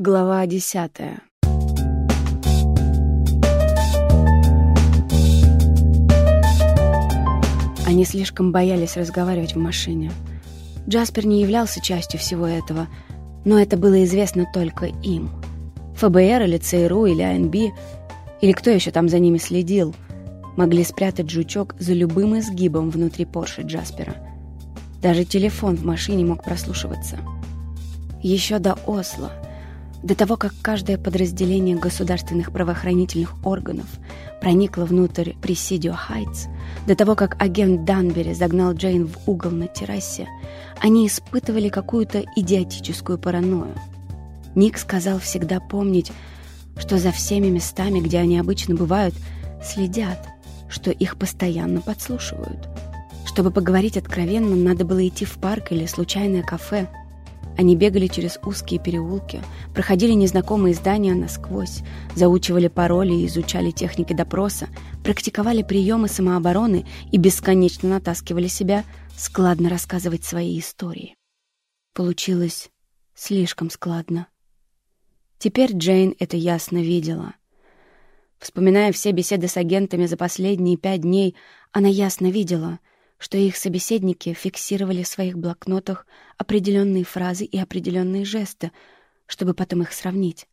Глава десятая. Они слишком боялись разговаривать в машине. Джаспер не являлся частью всего этого, но это было известно только им. ФБР или ЦРУ или АНБ, или кто еще там за ними следил, могли спрятать жучок за любым изгибом внутри Порше Джаспера. Даже телефон в машине мог прослушиваться. Еще до Осло — до того, как каждое подразделение государственных правоохранительных органов проникло внутрь Пресидио Хайтс, до того, как агент Данбери загнал Джейн в угол на террасе, они испытывали какую-то идиотическую паранойю. Ник сказал всегда помнить, что за всеми местами, где они обычно бывают, следят, что их постоянно подслушивают. Чтобы поговорить откровенно, надо было идти в парк или случайное кафе – они бегали через узкие переулки, проходили незнакомые здания насквозь, заучивали пароли и изучали техники допроса, практиковали приемы самообороны и бесконечно натаскивали себя складно рассказывать свои истории. Получилось слишком складно. Теперь Джейн это ясно видела. Вспоминая все беседы с агентами за последние пять дней, она ясно видела — что их собеседники фиксировали в своих блокнотах определенные фразы и определенные жесты, чтобы потом их сравнить.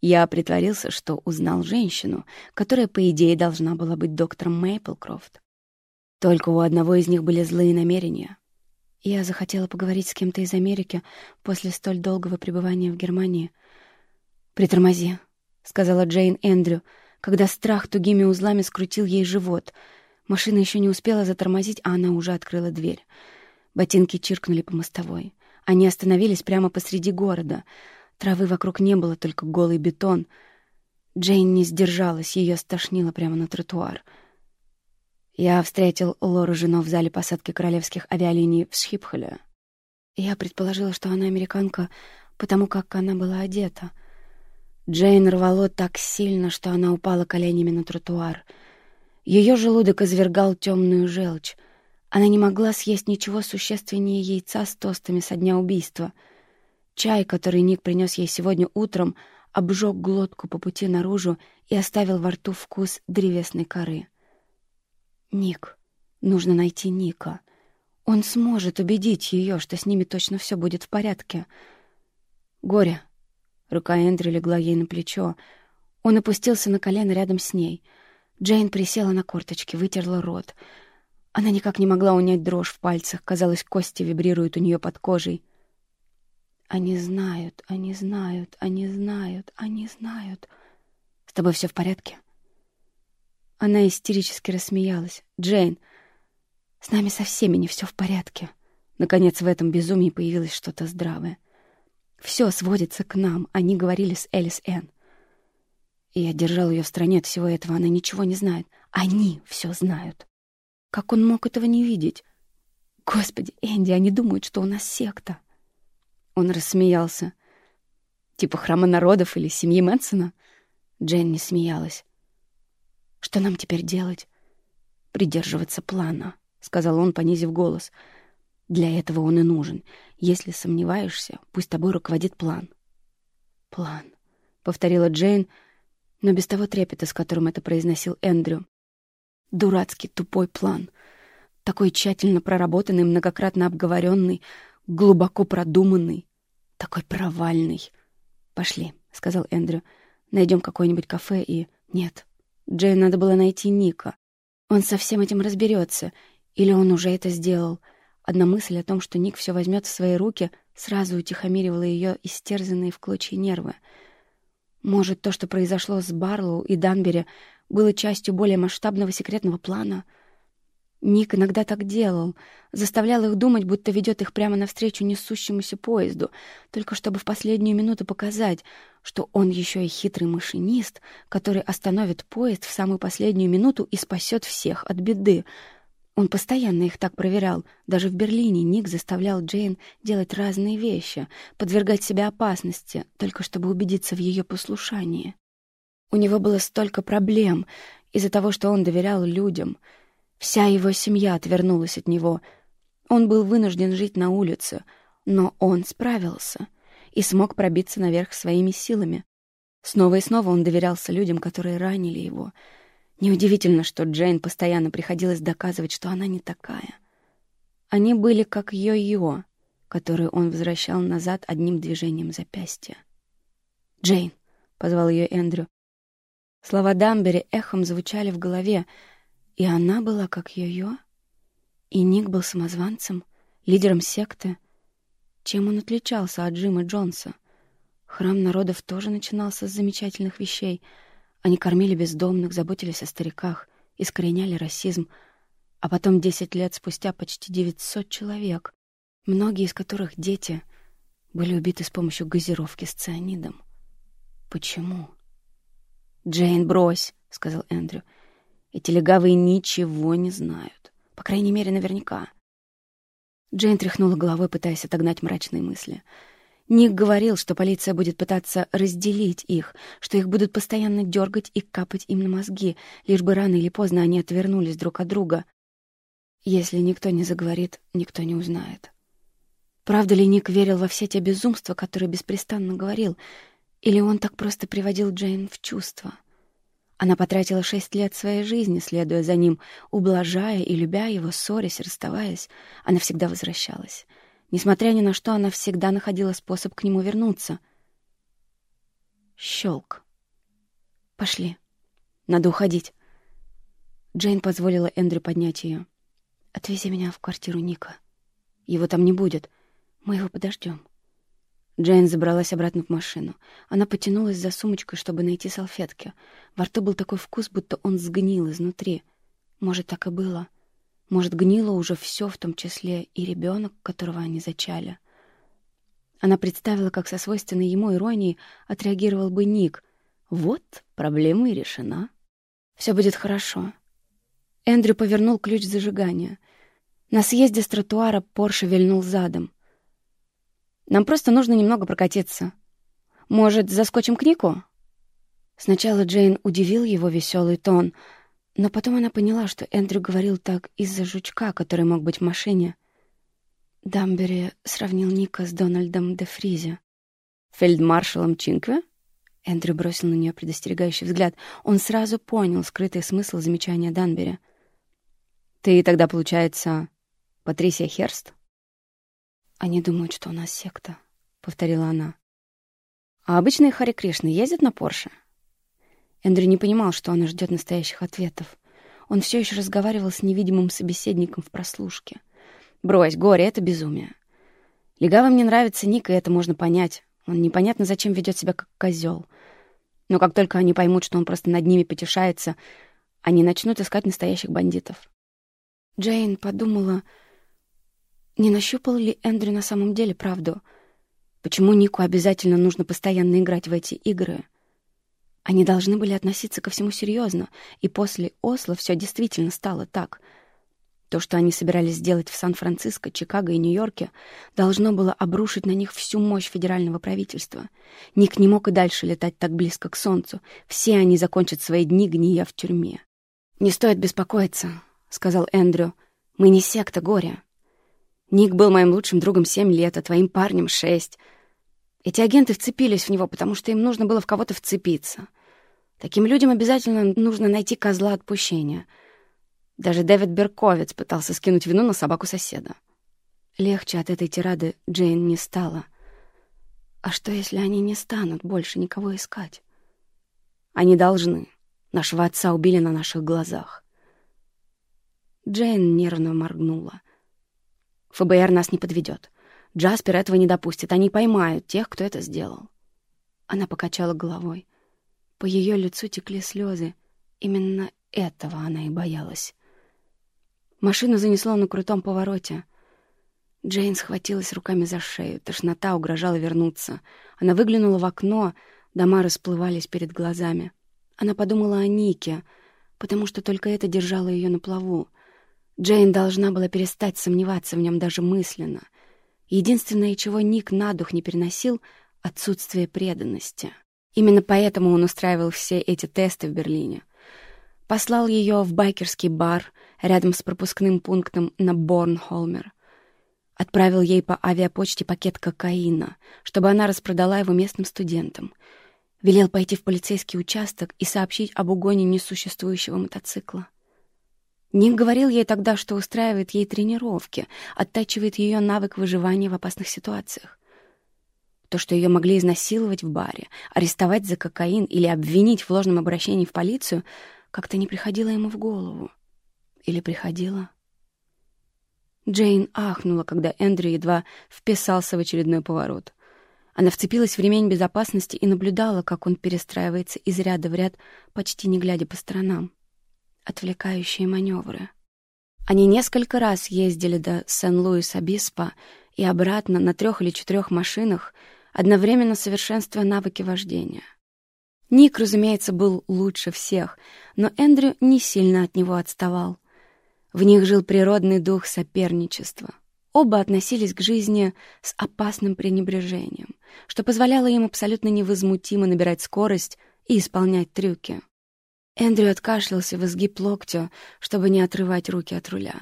Я притворился, что узнал женщину, которая, по идее, должна была быть доктором Мейплкрофт. Только у одного из них были злые намерения. Я захотела поговорить с кем-то из Америки после столь долгого пребывания в Германии. «Притормози», — сказала Джейн Эндрю, когда страх тугими узлами скрутил ей живот — Машина еще не успела затормозить, а она уже открыла дверь. Ботинки чиркнули по мостовой. Они остановились прямо посреди города. Травы вокруг не было, только голый бетон. Джейн не сдержалась, ее стошнило прямо на тротуар. Я встретил Лору Жено в зале посадки королевских авиалиний в Схипхоле. Я предположила, что она американка, потому как она была одета. Джейн рвало так сильно, что она упала коленями на тротуар — ее желудок извергал темную желчь. Она не могла съесть ничего существеннее яйца с тостами со дня убийства. Чай, который Ник принес ей сегодня утром, обжег глотку по пути наружу и оставил во рту вкус древесной коры. Ник. Нужно найти Ника. Он сможет убедить ее, что с ними точно все будет в порядке. Горе. Рука Эндрю легла ей на плечо. Он опустился на колено рядом с ней — Джейн присела на корточки, вытерла рот. Она никак не могла унять дрожь в пальцах. Казалось, кости вибрируют у нее под кожей. «Они знают, они знают, они знают, они знают. С тобой все в порядке?» Она истерически рассмеялась. «Джейн, с нами со всеми не все в порядке». Наконец, в этом безумии появилось что-то здравое. «Все сводится к нам», — они говорили с Элис Энн. И я держал ее в стороне от всего этого. Она ничего не знает. Они все знают. Как он мог этого не видеть? Господи, Энди, они думают, что у нас секта. Он рассмеялся. Типа храма народов или семьи Мэнсона? Джейн не смеялась. Что нам теперь делать? Придерживаться плана, сказал он, понизив голос. Для этого он и нужен. Если сомневаешься, пусть тобой руководит план. План, повторила Джейн, — но без того трепета, с которым это произносил Эндрю. Дурацкий, тупой план. Такой тщательно проработанный, многократно обговоренный, глубоко продуманный, такой провальный. «Пошли», — сказал Эндрю. «Найдем какое-нибудь кафе и...» «Нет, Джей надо было найти Ника. Он со всем этим разберется. Или он уже это сделал». Одна мысль о том, что Ник все возьмет в свои руки, сразу утихомиривала ее истерзанные в клочья нервы — может, то, что произошло с Барлоу и Данбери, было частью более масштабного секретного плана? Ник иногда так делал, заставлял их думать, будто ведет их прямо навстречу несущемуся поезду, только чтобы в последнюю минуту показать, что он еще и хитрый машинист, который остановит поезд в самую последнюю минуту и спасет всех от беды — он постоянно их так проверял. Даже в Берлине Ник заставлял Джейн делать разные вещи, подвергать себя опасности, только чтобы убедиться в ее послушании. У него было столько проблем из-за того, что он доверял людям. Вся его семья отвернулась от него. Он был вынужден жить на улице, но он справился. и смог пробиться наверх своими силами. Снова и снова он доверялся людям, которые ранили его. Неудивительно, что Джейн постоянно приходилось доказывать, что она не такая. Они были как йо-йо, которую он возвращал назад одним движением запястья. «Джейн!» — позвал ее Эндрю. Слова Дамбери эхом звучали в голове, и она была как йо-йо. И Ник был самозванцем, лидером секты. Чем он отличался от Джима Джонса? Храм народов тоже начинался с замечательных вещей. Они кормили бездомных, заботились о стариках, искореняли расизм. А потом, десять лет спустя, почти девятьсот человек, многие из которых дети, были убиты с помощью газировки с цианидом. Почему? «Джейн, брось», — сказал Эндрю. «Эти легавые ничего не знают». По крайней мере, наверняка. Джейн тряхнула головой, пытаясь отогнать мрачные мысли. Ник говорил, что полиция будет пытаться разделить их, что их будут постоянно дергать и капать им на мозги, лишь бы рано или поздно они отвернулись друг от друга. Если никто не заговорит, никто не узнает. Правда ли Ник верил во все те безумства, которые беспрестанно говорил, или он так просто приводил Джейн в чувство? Она потратила шесть лет своей жизни, следуя за ним, ублажая и любя его, ссорясь, расставаясь. Она всегда возвращалась. Несмотря ни на что, она всегда находила способ к нему вернуться. Щелк. «Пошли. Надо уходить». Джейн позволила Эндрю поднять ее. «Отвези меня в квартиру Ника. Его там не будет. Мы его подождем. Джейн забралась обратно в машину. Она потянулась за сумочкой, чтобы найти салфетки. Во рту был такой вкус, будто он сгнил изнутри. Может, так и было. Может, гнило уже все, в том числе и ребенок, которого они зачали. Она представила, как со свойственной ему иронией отреагировал бы Ник. «Вот, проблема и решена. Все будет хорошо». Эндрю повернул ключ зажигания. На съезде с тротуара Порше вильнул задом — нам просто нужно немного прокатиться. Может, заскочим к Нику?» Сначала Джейн удивил его веселый тон, но потом она поняла, что Эндрю говорил так из-за жучка, который мог быть в машине. Дамбери сравнил Ника с Дональдом де Фризе. «Фельдмаршалом Чинкве?» Эндрю бросил на нее предостерегающий взгляд. Он сразу понял скрытый смысл замечания Данбери. «Ты тогда, получается, Патрисия Херст?» «Они думают, что у нас секта», — повторила она. «А обычные Хари Кришны ездят на Порше?» Эндрю не понимал, что она ждет настоящих ответов. Он все еще разговаривал с невидимым собеседником в прослушке. «Брось, горе, это безумие. Легавым не нравится Ник, и это можно понять. Он непонятно зачем ведет себя как козел. Но как только они поймут, что он просто над ними потешается, они начнут искать настоящих бандитов». Джейн подумала, не нащупал ли Эндрю на самом деле правду? Почему Нику обязательно нужно постоянно играть в эти игры? Они должны были относиться ко всему серьезно, и после Осло все действительно стало так. То, что они собирались сделать в Сан-Франциско, Чикаго и Нью-Йорке, должно было обрушить на них всю мощь федерального правительства. Ник не мог и дальше летать так близко к Солнцу. Все они закончат свои дни, гния в тюрьме. «Не стоит беспокоиться», — сказал Эндрю. «Мы не секта горя. Ник был моим лучшим другом семь лет, а твоим парнем шесть. Эти агенты вцепились в него, потому что им нужно было в кого-то вцепиться. Таким людям обязательно нужно найти козла отпущения. Даже Дэвид Берковец пытался скинуть вину на собаку соседа. Легче от этой тирады Джейн не стало. А что, если они не станут больше никого искать? Они должны. Нашего отца убили на наших глазах. Джейн нервно моргнула — ФБР нас не подведет. Джаспер этого не допустит. Они поймают тех, кто это сделал. Она покачала головой. По ее лицу текли слезы. Именно этого она и боялась. Машину занесло на крутом повороте. Джейн схватилась руками за шею. Тошнота угрожала вернуться. Она выглянула в окно. Дома расплывались перед глазами. Она подумала о Нике, потому что только это держало ее на плаву — Джейн должна была перестать сомневаться в нем даже мысленно. Единственное, чего Ник на дух не переносил — отсутствие преданности. Именно поэтому он устраивал все эти тесты в Берлине. Послал ее в байкерский бар рядом с пропускным пунктом на Борнхолмер. Отправил ей по авиапочте пакет кокаина, чтобы она распродала его местным студентам. Велел пойти в полицейский участок и сообщить об угоне несуществующего мотоцикла. Ник говорил ей тогда, что устраивает ей тренировки, оттачивает ее навык выживания в опасных ситуациях. То, что ее могли изнасиловать в баре, арестовать за кокаин или обвинить в ложном обращении в полицию, как-то не приходило ему в голову. Или приходило? Джейн ахнула, когда Эндрю едва вписался в очередной поворот. Она вцепилась в ремень безопасности и наблюдала, как он перестраивается из ряда в ряд, почти не глядя по сторонам отвлекающие маневры. Они несколько раз ездили до Сен-Луис-Обиспо и обратно на трех или четырех машинах, одновременно совершенствуя навыки вождения. Ник, разумеется, был лучше всех, но Эндрю не сильно от него отставал. В них жил природный дух соперничества. Оба относились к жизни с опасным пренебрежением, что позволяло им абсолютно невозмутимо набирать скорость и исполнять трюки. Эндрю откашлялся в изгиб локтя, чтобы не отрывать руки от руля.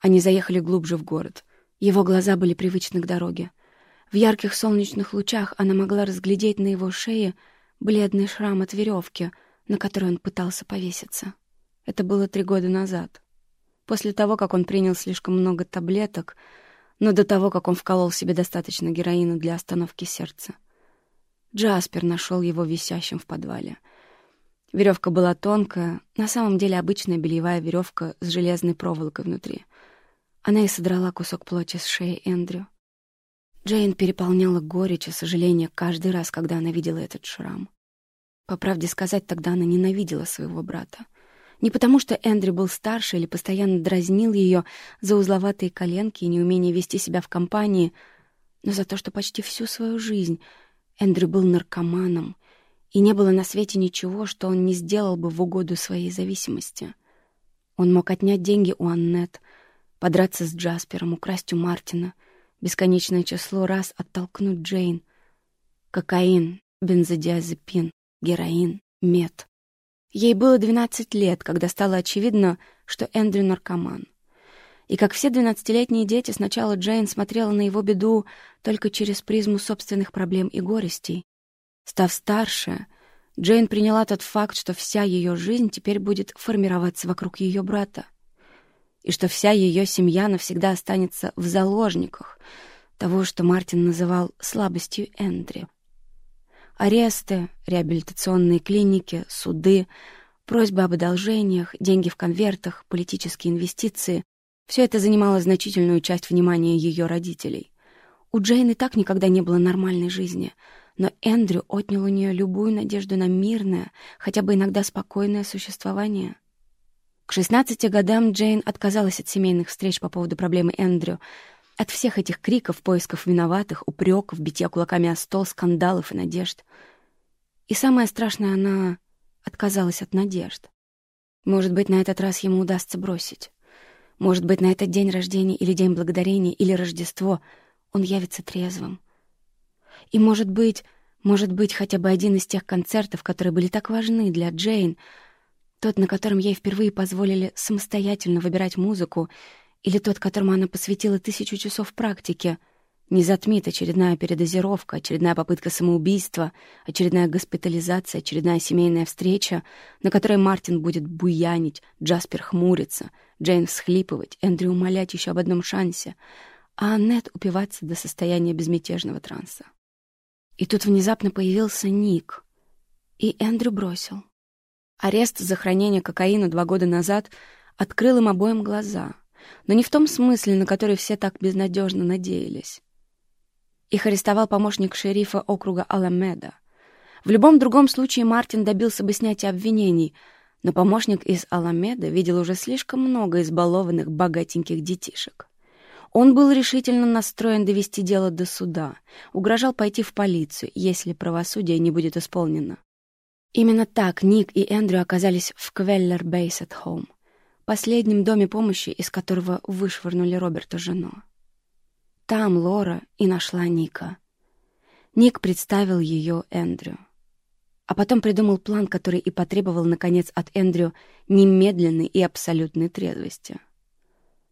Они заехали глубже в город. Его глаза были привычны к дороге. В ярких солнечных лучах она могла разглядеть на его шее бледный шрам от веревки, на которой он пытался повеситься. Это было три года назад. После того, как он принял слишком много таблеток, но до того, как он вколол себе достаточно героина для остановки сердца. Джаспер нашел его висящим в подвале — Веревка была тонкая, на самом деле обычная бельевая веревка с железной проволокой внутри. Она и содрала кусок плоти с шеи Эндрю. Джейн переполняла горечь и сожаление каждый раз, когда она видела этот шрам. По правде сказать, тогда она ненавидела своего брата. Не потому, что Эндрю был старше или постоянно дразнил ее за узловатые коленки и неумение вести себя в компании, но за то, что почти всю свою жизнь Эндрю был наркоманом и не было на свете ничего, что он не сделал бы в угоду своей зависимости. Он мог отнять деньги у Аннет, подраться с Джаспером, украсть у Мартина, бесконечное число раз оттолкнуть Джейн. Кокаин, бензодиазепин, героин, мед. Ей было 12 лет, когда стало очевидно, что Эндрю наркоман. И как все двенадцатилетние дети, сначала Джейн смотрела на его беду только через призму собственных проблем и горестей, Став старше, Джейн приняла тот факт, что вся ее жизнь теперь будет формироваться вокруг ее брата, и что вся ее семья навсегда останется в заложниках того, что Мартин называл слабостью Эндрю. Аресты, реабилитационные клиники, суды, просьбы об одолжениях, деньги в конвертах, политические инвестиции — все это занимало значительную часть внимания ее родителей. У Джейн и так никогда не было нормальной жизни — но Эндрю отнял у нее любую надежду на мирное, хотя бы иногда спокойное существование. К 16 годам Джейн отказалась от семейных встреч по поводу проблемы Эндрю, от всех этих криков, поисков виноватых, упреков, битья кулаками о стол, скандалов и надежд. И самое страшное, она отказалась от надежд. Может быть, на этот раз ему удастся бросить. Может быть, на этот день рождения или день благодарения или Рождество он явится трезвым. И, может быть, может быть, хотя бы один из тех концертов, которые были так важны для Джейн, тот, на котором ей впервые позволили самостоятельно выбирать музыку, или тот, которому она посвятила тысячу часов практики, не затмит очередная передозировка, очередная попытка самоубийства, очередная госпитализация, очередная семейная встреча, на которой Мартин будет буянить, Джаспер хмуриться, Джейн всхлипывать, Эндрю умолять еще об одном шансе, а Аннет упиваться до состояния безмятежного транса. И тут внезапно появился Ник. И Эндрю бросил. Арест за хранение кокаина два года назад открыл им обоим глаза, но не в том смысле, на который все так безнадежно надеялись. Их арестовал помощник шерифа округа Аламеда. В любом другом случае Мартин добился бы снятия обвинений, но помощник из Аламеда видел уже слишком много избалованных богатеньких детишек. Он был решительно настроен довести дело до суда, угрожал пойти в полицию, если правосудие не будет исполнено. Именно так Ник и Эндрю оказались в Квеллер Бейс at Home, последнем доме помощи, из которого вышвырнули Роберта жену. Там Лора и нашла Ника. Ник представил ее Эндрю. А потом придумал план, который и потребовал, наконец, от Эндрю немедленной и абсолютной трезвости —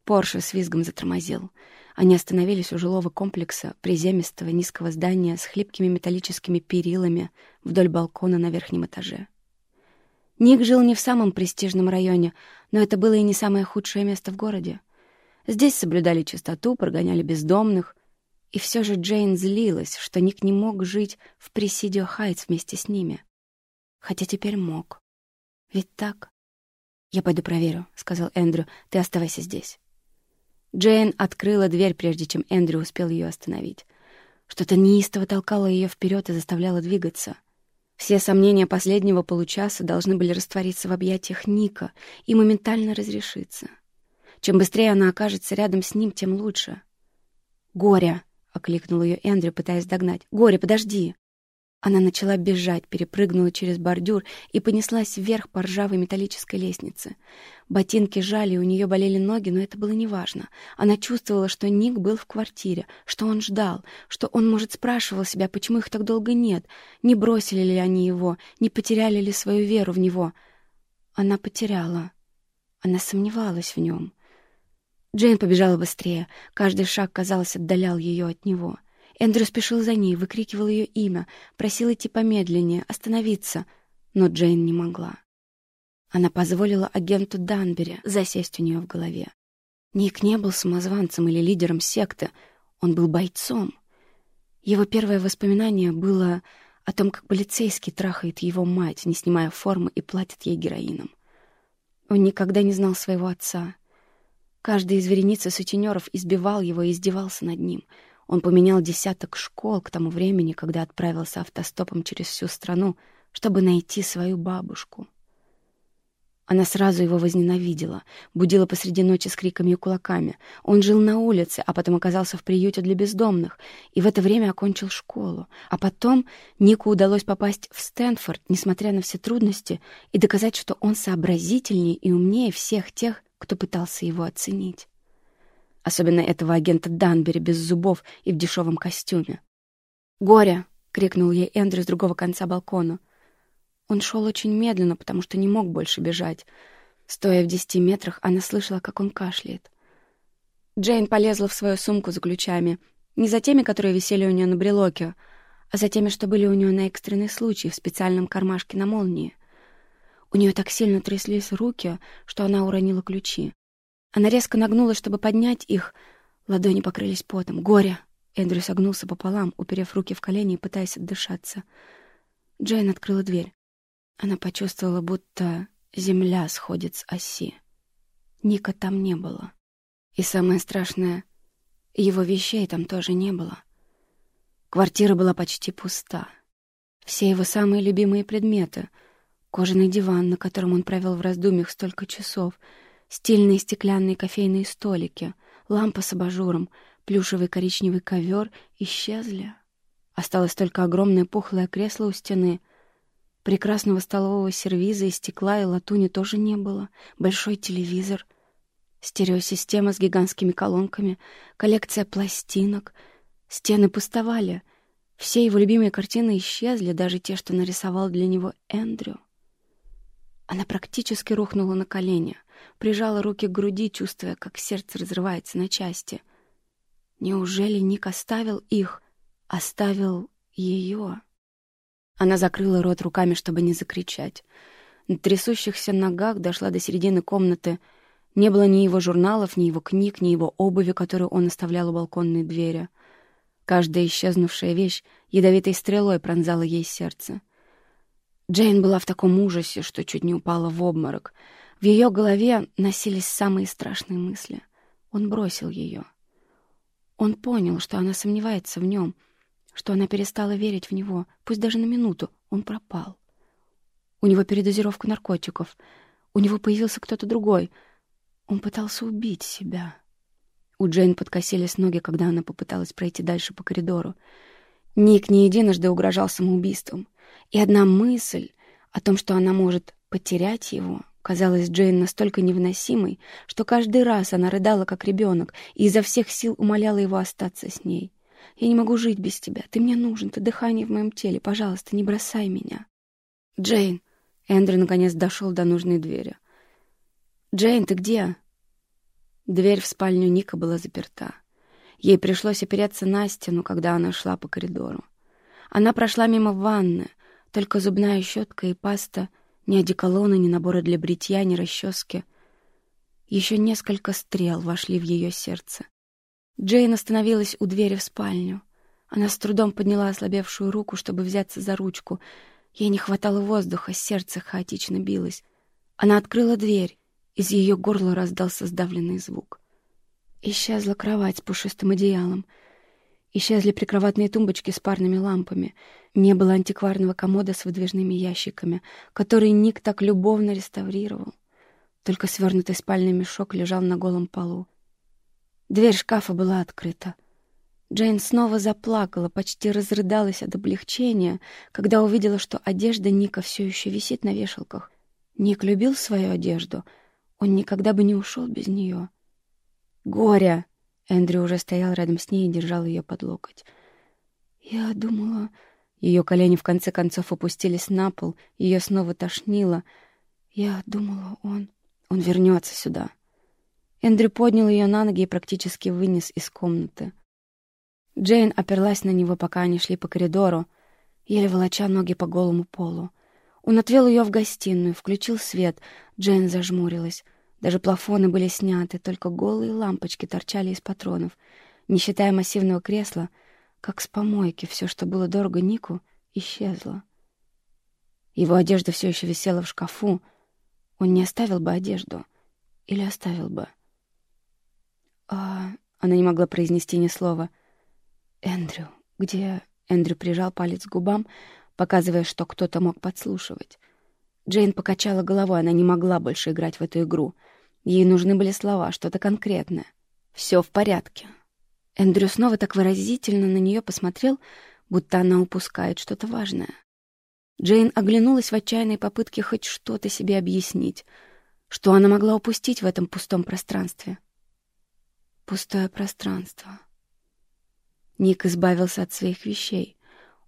Порше с визгом затормозил. Они остановились у жилого комплекса приземистого низкого здания с хлипкими металлическими перилами вдоль балкона на верхнем этаже. Ник жил не в самом престижном районе, но это было и не самое худшее место в городе. Здесь соблюдали чистоту, прогоняли бездомных, и все же Джейн злилась, что Ник не мог жить в Пресидио Хайтс вместе с ними. Хотя теперь мог. Ведь так? «Я пойду проверю», — сказал Эндрю. «Ты оставайся здесь». Джейн открыла дверь, прежде чем Эндрю успел ее остановить. Что-то неистово толкало ее вперед и заставляло двигаться. Все сомнения последнего получаса должны были раствориться в объятиях Ника и моментально разрешиться. Чем быстрее она окажется рядом с ним, тем лучше. «Горя!» — окликнул ее Эндрю, пытаясь догнать. «Горе, подожди!» Она начала бежать, перепрыгнула через бордюр и понеслась вверх по ржавой металлической лестнице. Ботинки жали, у нее болели ноги, но это было неважно. Она чувствовала, что Ник был в квартире, что он ждал, что он, может, спрашивал себя, почему их так долго нет, не бросили ли они его, не потеряли ли свою веру в него. Она потеряла. Она сомневалась в нем. Джейн побежала быстрее. Каждый шаг, казалось, отдалял ее от него — Эндрю спешил за ней, выкрикивал ее имя, просил идти помедленнее, остановиться, но Джейн не могла. Она позволила агенту Данбери засесть у нее в голове. Ник не был самозванцем или лидером секты, он был бойцом. Его первое воспоминание было о том, как полицейский трахает его мать, не снимая формы, и платит ей героином. Он никогда не знал своего отца. Каждый из вереницы сутенеров избивал его и издевался над ним — он поменял десяток школ к тому времени, когда отправился автостопом через всю страну, чтобы найти свою бабушку. Она сразу его возненавидела, будила посреди ночи с криками и кулаками. Он жил на улице, а потом оказался в приюте для бездомных, и в это время окончил школу. А потом Нику удалось попасть в Стэнфорд, несмотря на все трудности, и доказать, что он сообразительнее и умнее всех тех, кто пытался его оценить особенно этого агента Данбери без зубов и в дешевом костюме. «Горе!» — крикнул ей Эндрю с другого конца балкона. Он шел очень медленно, потому что не мог больше бежать. Стоя в десяти метрах, она слышала, как он кашляет. Джейн полезла в свою сумку за ключами, не за теми, которые висели у нее на брелоке, а за теми, что были у нее на экстренный случай в специальном кармашке на молнии. У нее так сильно тряслись руки, что она уронила ключи. Она резко нагнулась, чтобы поднять их. Ладони покрылись потом. «Горе!» Эндрю согнулся пополам, уперев руки в колени и пытаясь отдышаться. Джейн открыла дверь. Она почувствовала, будто земля сходит с оси. Ника там не было. И самое страшное, его вещей там тоже не было. Квартира была почти пуста. Все его самые любимые предметы — кожаный диван, на котором он провел в раздумьях столько часов — Стильные стеклянные кофейные столики, лампа с абажуром, плюшевый коричневый ковер исчезли. Осталось только огромное пухлое кресло у стены. Прекрасного столового сервиза из стекла и латуни тоже не было. Большой телевизор, стереосистема с гигантскими колонками, коллекция пластинок. Стены пустовали. Все его любимые картины исчезли, даже те, что нарисовал для него Эндрю. Она практически рухнула на колени — прижала руки к груди, чувствуя, как сердце разрывается на части. Неужели Ник оставил их? Оставил ее? Она закрыла рот руками, чтобы не закричать. На трясущихся ногах дошла до середины комнаты. Не было ни его журналов, ни его книг, ни его обуви, которую он оставлял у балконной двери. Каждая исчезнувшая вещь ядовитой стрелой пронзала ей сердце. Джейн была в таком ужасе, что чуть не упала в обморок — в ее голове носились самые страшные мысли. Он бросил ее. Он понял, что она сомневается в нем, что она перестала верить в него, пусть даже на минуту. Он пропал. У него передозировка наркотиков. У него появился кто-то другой. Он пытался убить себя. У Джейн подкосились ноги, когда она попыталась пройти дальше по коридору. Ник не единожды угрожал самоубийством. И одна мысль о том, что она может потерять его, казалась Джейн настолько невыносимой, что каждый раз она рыдала, как ребенок, и изо всех сил умоляла его остаться с ней. «Я не могу жить без тебя. Ты мне нужен. Ты дыхание в моем теле. Пожалуйста, не бросай меня». «Джейн!» Эндрю наконец дошел до нужной двери. «Джейн, ты где?» Дверь в спальню Ника была заперта. Ей пришлось опереться на стену, когда она шла по коридору. Она прошла мимо ванны, только зубная щетка и паста, ни одеколона, ни набора для бритья, ни расчески. Еще несколько стрел вошли в ее сердце. Джейн остановилась у двери в спальню. Она с трудом подняла ослабевшую руку, чтобы взяться за ручку. Ей не хватало воздуха, сердце хаотично билось. Она открыла дверь. Из ее горла раздался сдавленный звук. Исчезла кровать с пушистым одеялом. Исчезли прикроватные тумбочки с парными лампами. Не было антикварного комода с выдвижными ящиками, который Ник так любовно реставрировал. Только свернутый спальный мешок лежал на голом полу. Дверь шкафа была открыта. Джейн снова заплакала, почти разрыдалась от облегчения, когда увидела, что одежда Ника все еще висит на вешалках. Ник любил свою одежду. Он никогда бы не ушел без нее. «Горя!» Эндрю уже стоял рядом с ней и держал ее под локоть. «Я думала...» Ее колени в конце концов опустились на пол, ее снова тошнило. «Я думала, он... он вернется сюда». Эндрю поднял ее на ноги и практически вынес из комнаты. Джейн оперлась на него, пока они шли по коридору, еле волоча ноги по голому полу. Он отвел ее в гостиную, включил свет. Джейн зажмурилась. Даже плафоны были сняты, только голые лампочки торчали из патронов. Не считая массивного кресла, как с помойки, все, что было дорого Нику, исчезло. Его одежда все еще висела в шкафу. Он не оставил бы одежду. Или оставил бы. А... Она не могла произнести ни слова. «Эндрю, где...» Эндрю прижал палец к губам, показывая, что кто-то мог подслушивать. Джейн покачала головой, она не могла больше играть в эту игру. Ей нужны были слова, что-то конкретное. Все в порядке. Эндрю снова так выразительно на нее посмотрел, будто она упускает что-то важное. Джейн оглянулась в отчаянной попытке хоть что-то себе объяснить, что она могла упустить в этом пустом пространстве. Пустое пространство. Ник избавился от своих вещей.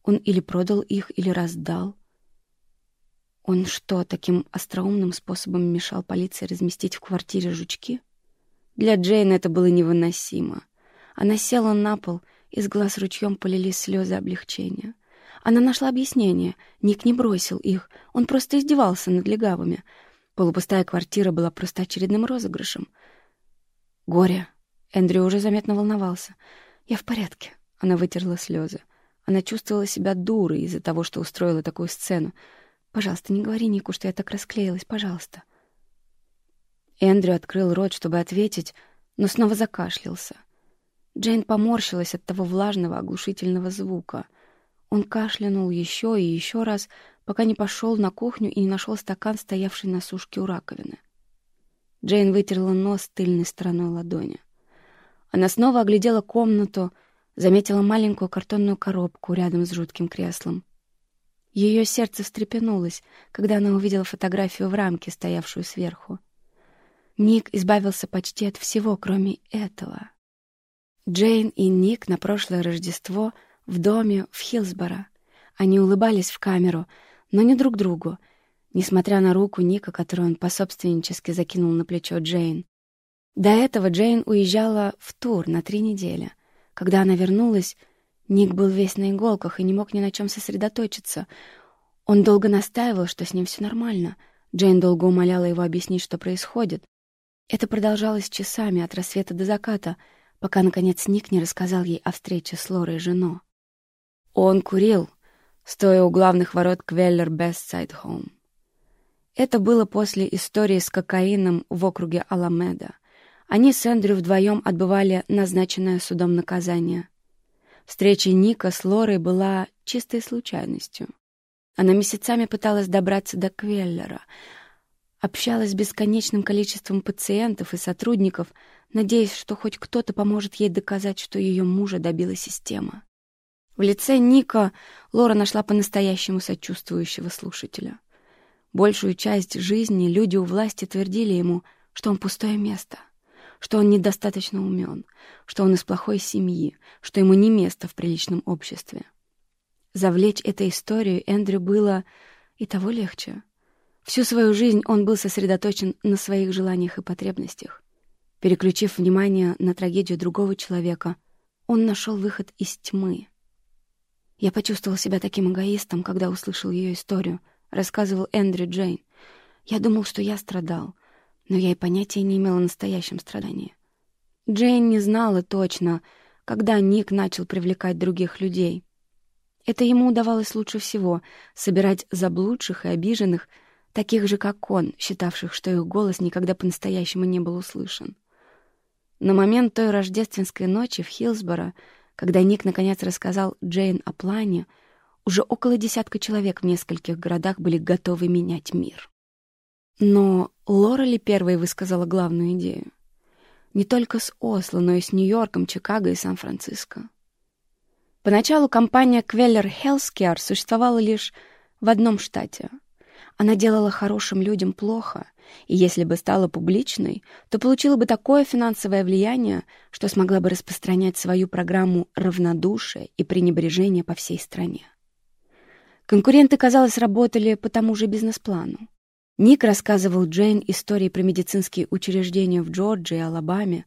Он или продал их, или раздал. Он что, таким остроумным способом мешал полиции разместить в квартире жучки? Для Джейн это было невыносимо. Она села на пол, из глаз ручьем полились слезы облегчения. Она нашла объяснение. Ник не бросил их, он просто издевался над легавыми. Полупустая квартира была просто очередным розыгрышем. Горе. Эндрю уже заметно волновался. «Я в порядке. Она вытерла слезы. Она чувствовала себя дурой из-за того, что устроила такую сцену. «Пожалуйста, не говори Нику, что я так расклеилась, пожалуйста». Эндрю открыл рот, чтобы ответить, но снова закашлялся. Джейн поморщилась от того влажного, оглушительного звука. Он кашлянул еще и еще раз, пока не пошел на кухню и не нашел стакан, стоявший на сушке у раковины. Джейн вытерла нос тыльной стороной ладони. Она снова оглядела комнату, заметила маленькую картонную коробку рядом с жутким креслом. Ее сердце встрепенулось, когда она увидела фотографию в рамке, стоявшую сверху. Ник избавился почти от всего, кроме этого. Джейн и Ник на прошлое Рождество в доме в Хилсборо. Они улыбались в камеру, но не друг другу, несмотря на руку Ника, которую он пособственнически закинул на плечо Джейн. До этого Джейн уезжала в тур на три недели. Когда она вернулась, Ник был весь на иголках и не мог ни на чем сосредоточиться. Он долго настаивал, что с ним все нормально. Джейн долго умоляла его объяснить, что происходит. Это продолжалось часами от рассвета до заката, пока, наконец, Ник не рассказал ей о встрече с Лорой Жено. Он курил, стоя у главных ворот Квеллер Бестсайд Хоум. Это было после истории с кокаином в округе Аламеда. Они с Эндрю вдвоем отбывали назначенное судом наказание. Встреча Ника с Лорой была чистой случайностью. Она месяцами пыталась добраться до Квеллера, общалась с бесконечным количеством пациентов и сотрудников, надеясь, что хоть кто-то поможет ей доказать, что ее мужа добила система. В лице Ника Лора нашла по-настоящему сочувствующего слушателя. Большую часть жизни люди у власти твердили ему, что он пустое место — что он недостаточно умен, что он из плохой семьи, что ему не место в приличном обществе. Завлечь эту историю Эндрю было и того легче. Всю свою жизнь он был сосредоточен на своих желаниях и потребностях. Переключив внимание на трагедию другого человека, он нашел выход из тьмы. Я почувствовал себя таким эгоистом, когда услышал ее историю, рассказывал Эндрю Джейн. Я думал, что я страдал, но я и понятия не имела о настоящем страдании. Джейн не знала точно, когда Ник начал привлекать других людей. Это ему удавалось лучше всего — собирать заблудших и обиженных, таких же, как он, считавших, что их голос никогда по-настоящему не был услышан. На момент той рождественской ночи в Хилсборо, когда Ник наконец рассказал Джейн о плане, уже около десятка человек в нескольких городах были готовы менять мир. Но Лора ли первой высказала главную идею? Не только с Осло, но и с Нью-Йорком, Чикаго и Сан-Франциско. Поначалу компания Queller Healthcare существовала лишь в одном штате. Она делала хорошим людям плохо, и если бы стала публичной, то получила бы такое финансовое влияние, что смогла бы распространять свою программу равнодушия и пренебрежения по всей стране. Конкуренты, казалось, работали по тому же бизнес-плану. Ник рассказывал Джейн истории про медицинские учреждения в Джорджии и Алабаме,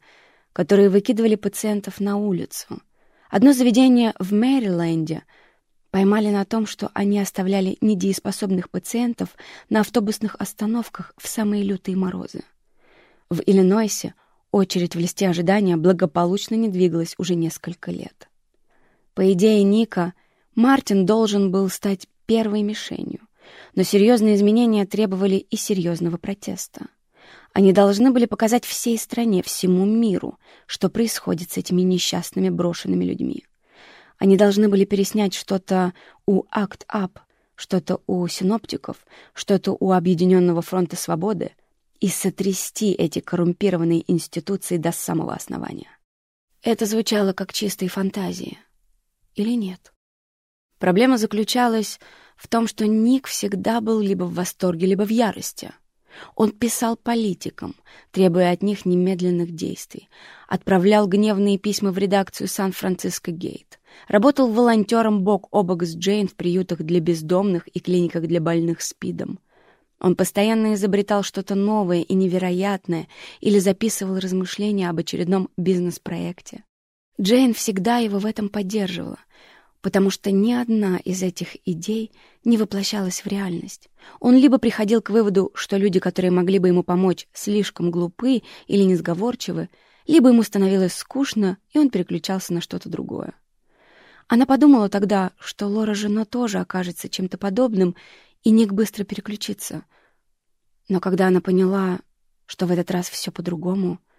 которые выкидывали пациентов на улицу. Одно заведение в Мэриленде поймали на том, что они оставляли недееспособных пациентов на автобусных остановках в самые лютые морозы. В Иллинойсе очередь в листе ожидания благополучно не двигалась уже несколько лет. По идее Ника, Мартин должен был стать первой мишенью. Но серьезные изменения требовали и серьезного протеста. Они должны были показать всей стране, всему миру, что происходит с этими несчастными брошенными людьми. Они должны были переснять что-то у Акт Ап, что-то у синоптиков, что-то у Объединенного фронта свободы и сотрясти эти коррумпированные институции до самого основания. Это звучало как чистые фантазии. Или нет? Проблема заключалась в том, что Ник всегда был либо в восторге, либо в ярости. Он писал политикам, требуя от них немедленных действий, отправлял гневные письма в редакцию Сан-Франциско Гейт, работал волонтером бок о бок с Джейн в приютах для бездомных и клиниках для больных СПИДом. Он постоянно изобретал что-то новое и невероятное или записывал размышления об очередном бизнес-проекте. Джейн всегда его в этом поддерживала — потому что ни одна из этих идей не воплощалась в реальность. Он либо приходил к выводу, что люди, которые могли бы ему помочь, слишком глупы или несговорчивы, либо ему становилось скучно, и он переключался на что-то другое. Она подумала тогда, что Лора жена тоже окажется чем-то подобным, и Ник быстро переключится. Но когда она поняла, что в этот раз все по-другому —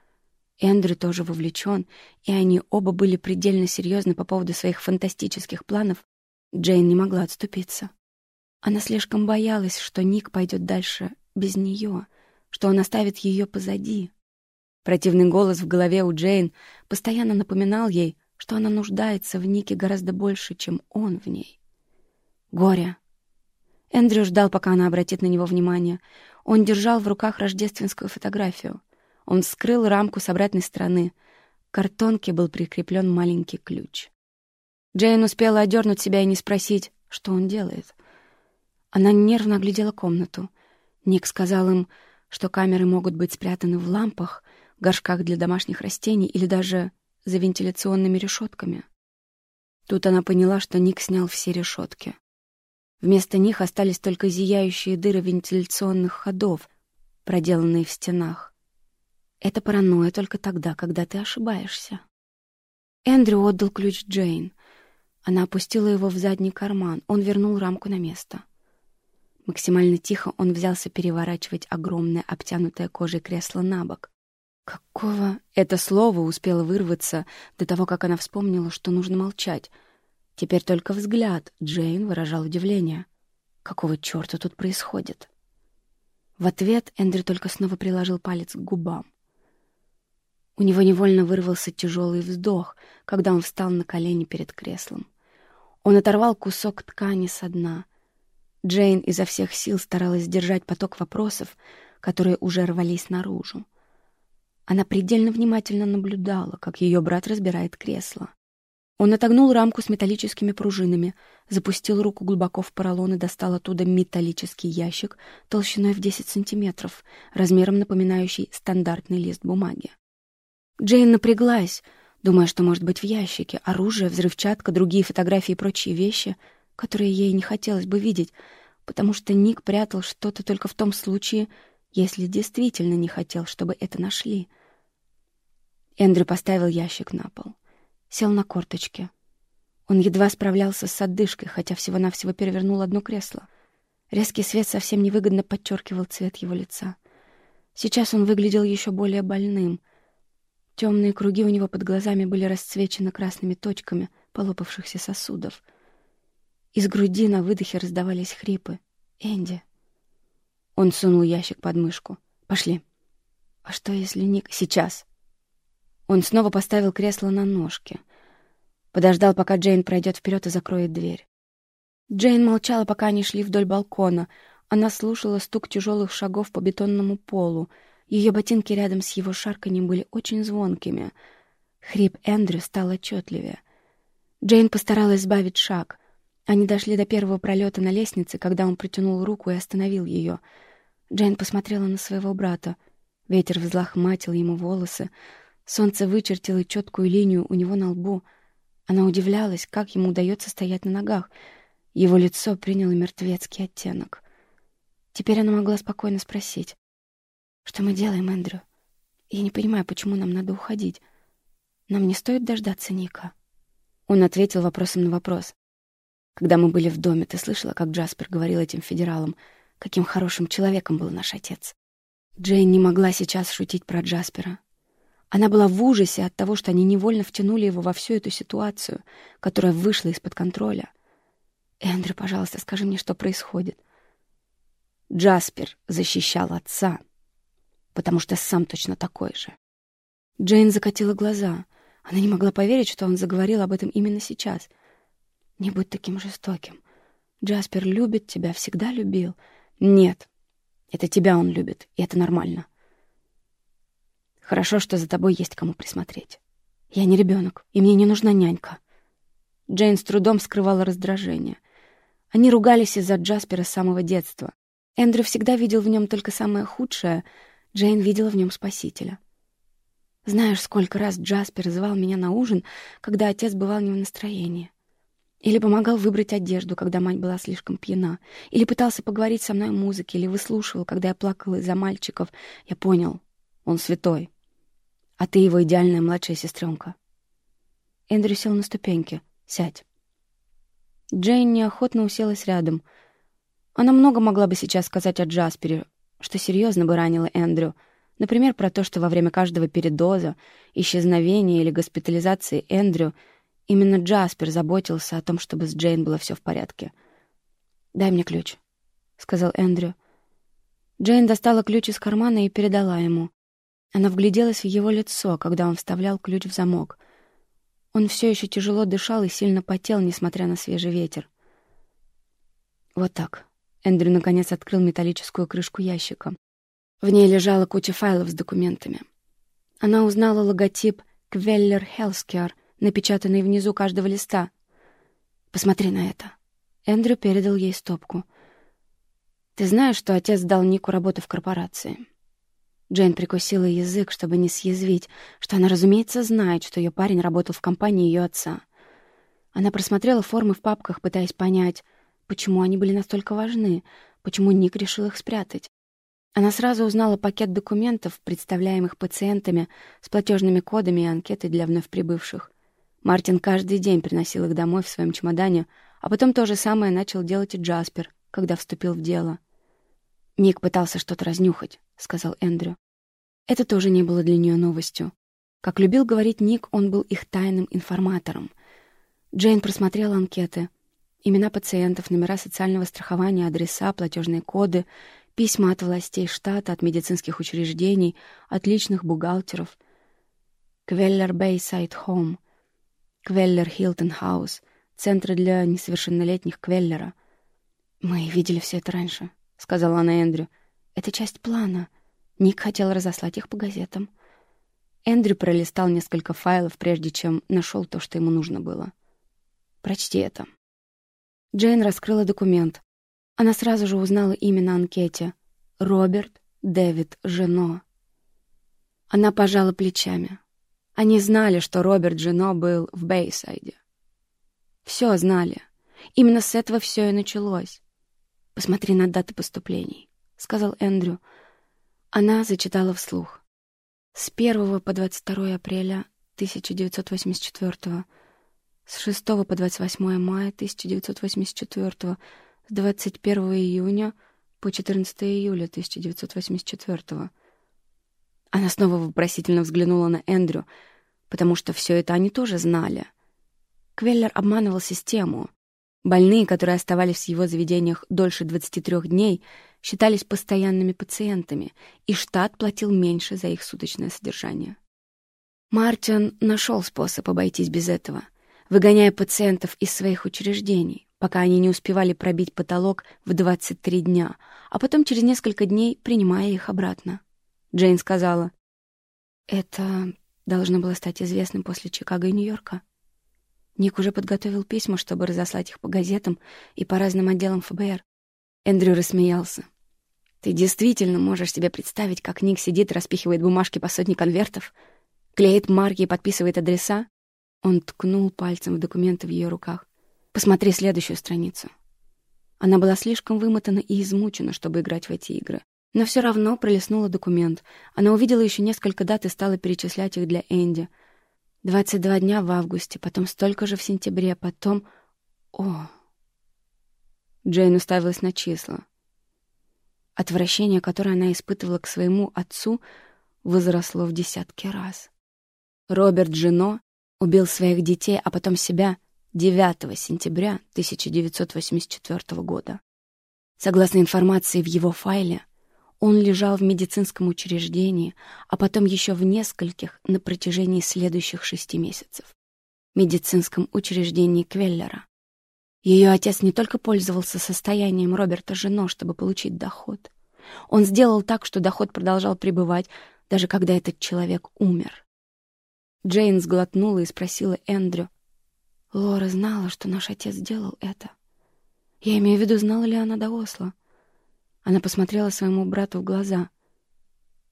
Эндрю тоже вовлечен, и они оба были предельно серьезны по поводу своих фантастических планов, Джейн не могла отступиться. Она слишком боялась, что Ник пойдет дальше без нее, что он оставит ее позади. Противный голос в голове у Джейн постоянно напоминал ей, что она нуждается в Нике гораздо больше, чем он в ней. Горе. Эндрю ждал, пока она обратит на него внимание. Он держал в руках рождественскую фотографию — он вскрыл рамку с обратной стороны. К картонке был прикреплен маленький ключ. Джейн успела одернуть себя и не спросить, что он делает. Она нервно оглядела комнату. Ник сказал им, что камеры могут быть спрятаны в лампах, горшках для домашних растений или даже за вентиляционными решетками. Тут она поняла, что Ник снял все решетки. Вместо них остались только зияющие дыры вентиляционных ходов, проделанные в стенах. Это паранойя только тогда, когда ты ошибаешься. Эндрю отдал ключ Джейн. Она опустила его в задний карман. Он вернул рамку на место. Максимально тихо он взялся переворачивать огромное обтянутое кожей кресло на бок. Какого... Это слово успело вырваться до того, как она вспомнила, что нужно молчать. Теперь только взгляд Джейн выражал удивление. Какого черта тут происходит? В ответ Эндрю только снова приложил палец к губам. У него невольно вырвался тяжелый вздох, когда он встал на колени перед креслом. Он оторвал кусок ткани со дна. Джейн изо всех сил старалась сдержать поток вопросов, которые уже рвались наружу. Она предельно внимательно наблюдала, как ее брат разбирает кресло. Он отогнул рамку с металлическими пружинами, запустил руку глубоко в поролон и достал оттуда металлический ящик толщиной в 10 сантиметров, размером напоминающий стандартный лист бумаги. Джейн напряглась, думая, что может быть в ящике оружие, взрывчатка, другие фотографии и прочие вещи, которые ей не хотелось бы видеть, потому что Ник прятал что-то только в том случае, если действительно не хотел, чтобы это нашли. Эндрю поставил ящик на пол. Сел на корточки. Он едва справлялся с отдышкой, хотя всего-навсего перевернул одно кресло. Резкий свет совсем невыгодно подчеркивал цвет его лица. Сейчас он выглядел еще более больным. Темные круги у него под глазами были расцвечены красными точками полопавшихся сосудов. Из груди на выдохе раздавались хрипы. «Энди!» Он сунул ящик под мышку. «Пошли». «А что, если Ник...» «Сейчас!» Он снова поставил кресло на ножки. Подождал, пока Джейн пройдет вперед и закроет дверь. Джейн молчала, пока они шли вдоль балкона. Она слушала стук тяжелых шагов по бетонному полу. Ее ботинки рядом с его шарканьем были очень звонкими. Хрип Эндрю стал отчетливее. Джейн постаралась сбавить шаг. Они дошли до первого пролета на лестнице, когда он протянул руку и остановил ее. Джейн посмотрела на своего брата. Ветер взлохматил ему волосы. Солнце вычертило четкую линию у него на лбу. Она удивлялась, как ему удается стоять на ногах — его лицо приняло мертвецкий оттенок. Теперь она могла спокойно спросить. «Что мы делаем, Эндрю? Я не понимаю, почему нам надо уходить. Нам не стоит дождаться Ника?» Он ответил вопросом на вопрос. «Когда мы были в доме, ты слышала, как Джаспер говорил этим федералам, каким хорошим человеком был наш отец?» Джейн не могла сейчас шутить про Джаспера. Она была в ужасе от того, что они невольно втянули его во всю эту ситуацию, которая вышла из-под контроля — «Эндрю, пожалуйста, скажи мне, что происходит». Джаспер защищал отца, потому что сам точно такой же. Джейн закатила глаза. Она не могла поверить, что он заговорил об этом именно сейчас. «Не будь таким жестоким. Джаспер любит тебя, всегда любил». «Нет, это тебя он любит, и это нормально. Хорошо, что за тобой есть кому присмотреть. Я не ребенок, и мне не нужна нянька». Джейн с трудом скрывала раздражение. Они ругались из-за Джаспера с самого детства. Эндрю всегда видел в нем только самое худшее, Джейн видела в нем спасителя. Знаешь, сколько раз Джаспер звал меня на ужин, когда отец бывал не в настроении. Или помогал выбрать одежду, когда мать была слишком пьяна. Или пытался поговорить со мной о музыке, или выслушивал, когда я плакала из-за мальчиков. Я понял, он святой. А ты его идеальная младшая сестренка. Эндрю сел на ступеньки. Сядь. Джейн неохотно уселась рядом. Она много могла бы сейчас сказать о Джаспере, что серьезно бы ранило Эндрю. Например, про то, что во время каждого передоза, исчезновения или госпитализации Эндрю именно Джаспер заботился о том, чтобы с Джейн было все в порядке. «Дай мне ключ», — сказал Эндрю. Джейн достала ключ из кармана и передала ему. Она вгляделась в его лицо, когда он вставлял ключ в замок. Он все еще тяжело дышал и сильно потел, несмотря на свежий ветер. Вот так. Эндрю наконец открыл металлическую крышку ящика. В ней лежала куча файлов с документами. Она узнала логотип «Квеллер Хелскер», напечатанный внизу каждого листа. «Посмотри на это». Эндрю передал ей стопку. «Ты знаешь, что отец дал Нику работу в корпорации?» Джейн прикусила язык, чтобы не съязвить, что она, разумеется, знает, что ее парень работал в компании ее отца. Она просмотрела формы в папках, пытаясь понять, почему они были настолько важны, почему Ник решил их спрятать. Она сразу узнала пакет документов, представляемых пациентами, с платежными кодами и анкетой для вновь прибывших. Мартин каждый день приносил их домой в своем чемодане, а потом то же самое начал делать и Джаспер, когда вступил в дело. Ник пытался что-то разнюхать. — сказал Эндрю. Это тоже не было для нее новостью. Как любил говорить Ник, он был их тайным информатором. Джейн просмотрела анкеты. Имена пациентов, номера социального страхования, адреса, платежные коды, письма от властей штата, от медицинских учреждений, от личных бухгалтеров. Квеллер Бейсайд Хоум, Квеллер Хилтон Хаус, центры для несовершеннолетних Квеллера. «Мы видели все это раньше», — сказала она Эндрю. Это часть плана. Ник хотел разослать их по газетам. Эндрю пролистал несколько файлов, прежде чем нашел то, что ему нужно было. «Прочти это». Джейн раскрыла документ. Она сразу же узнала имя на анкете. Роберт Дэвид Жено. Она пожала плечами. Они знали, что Роберт Джино был в Бейсайде. Все знали. Именно с этого все и началось. «Посмотри на даты поступлений», — сказал Эндрю. Она зачитала вслух. С 1 по 22 апреля 1984, с 6 по 28 мая 1984, с 21 июня по 14 июля 1984. Она снова вопросительно взглянула на Эндрю, потому что все это они тоже знали. Квеллер обманывал систему. Больные, которые оставались в его заведениях дольше 23 дней, считались постоянными пациентами, и штат платил меньше за их суточное содержание. Мартин нашел способ обойтись без этого, выгоняя пациентов из своих учреждений, пока они не успевали пробить потолок в 23 дня, а потом через несколько дней принимая их обратно. Джейн сказала, «Это должно было стать известным после Чикаго и Нью-Йорка». Ник уже подготовил письма, чтобы разослать их по газетам и по разным отделам ФБР. Эндрю рассмеялся. «Ты действительно можешь себе представить, как Ник сидит, распихивает бумажки по сотне конвертов, клеит марки и подписывает адреса?» Он ткнул пальцем в документы в ее руках. Посмотри следующую страницу. Она была слишком вымотана и измучена, чтобы играть в эти игры. Но все равно пролистнула документ. Она увидела еще несколько дат и стала перечислять их для Энди. 22 дня в августе, потом столько же в сентябре, потом... О! Джейн уставилась на числа. Отвращение, которое она испытывала к своему отцу, возросло в десятки раз. Роберт Джино убил своих детей, а потом себя 9 сентября 1984 года. Согласно информации в его файле, он лежал в медицинском учреждении, а потом еще в нескольких на протяжении следующих шести месяцев. Медицинском учреждении Квеллера. Ее отец не только пользовался состоянием Роберта Жено, чтобы получить доход. Он сделал так, что доход продолжал пребывать, даже когда этот человек умер. Джейн сглотнула и спросила Эндрю, Лора знала, что наш отец сделал это. Я имею в виду, знала ли она до Осло. Она посмотрела своему брату в глаза.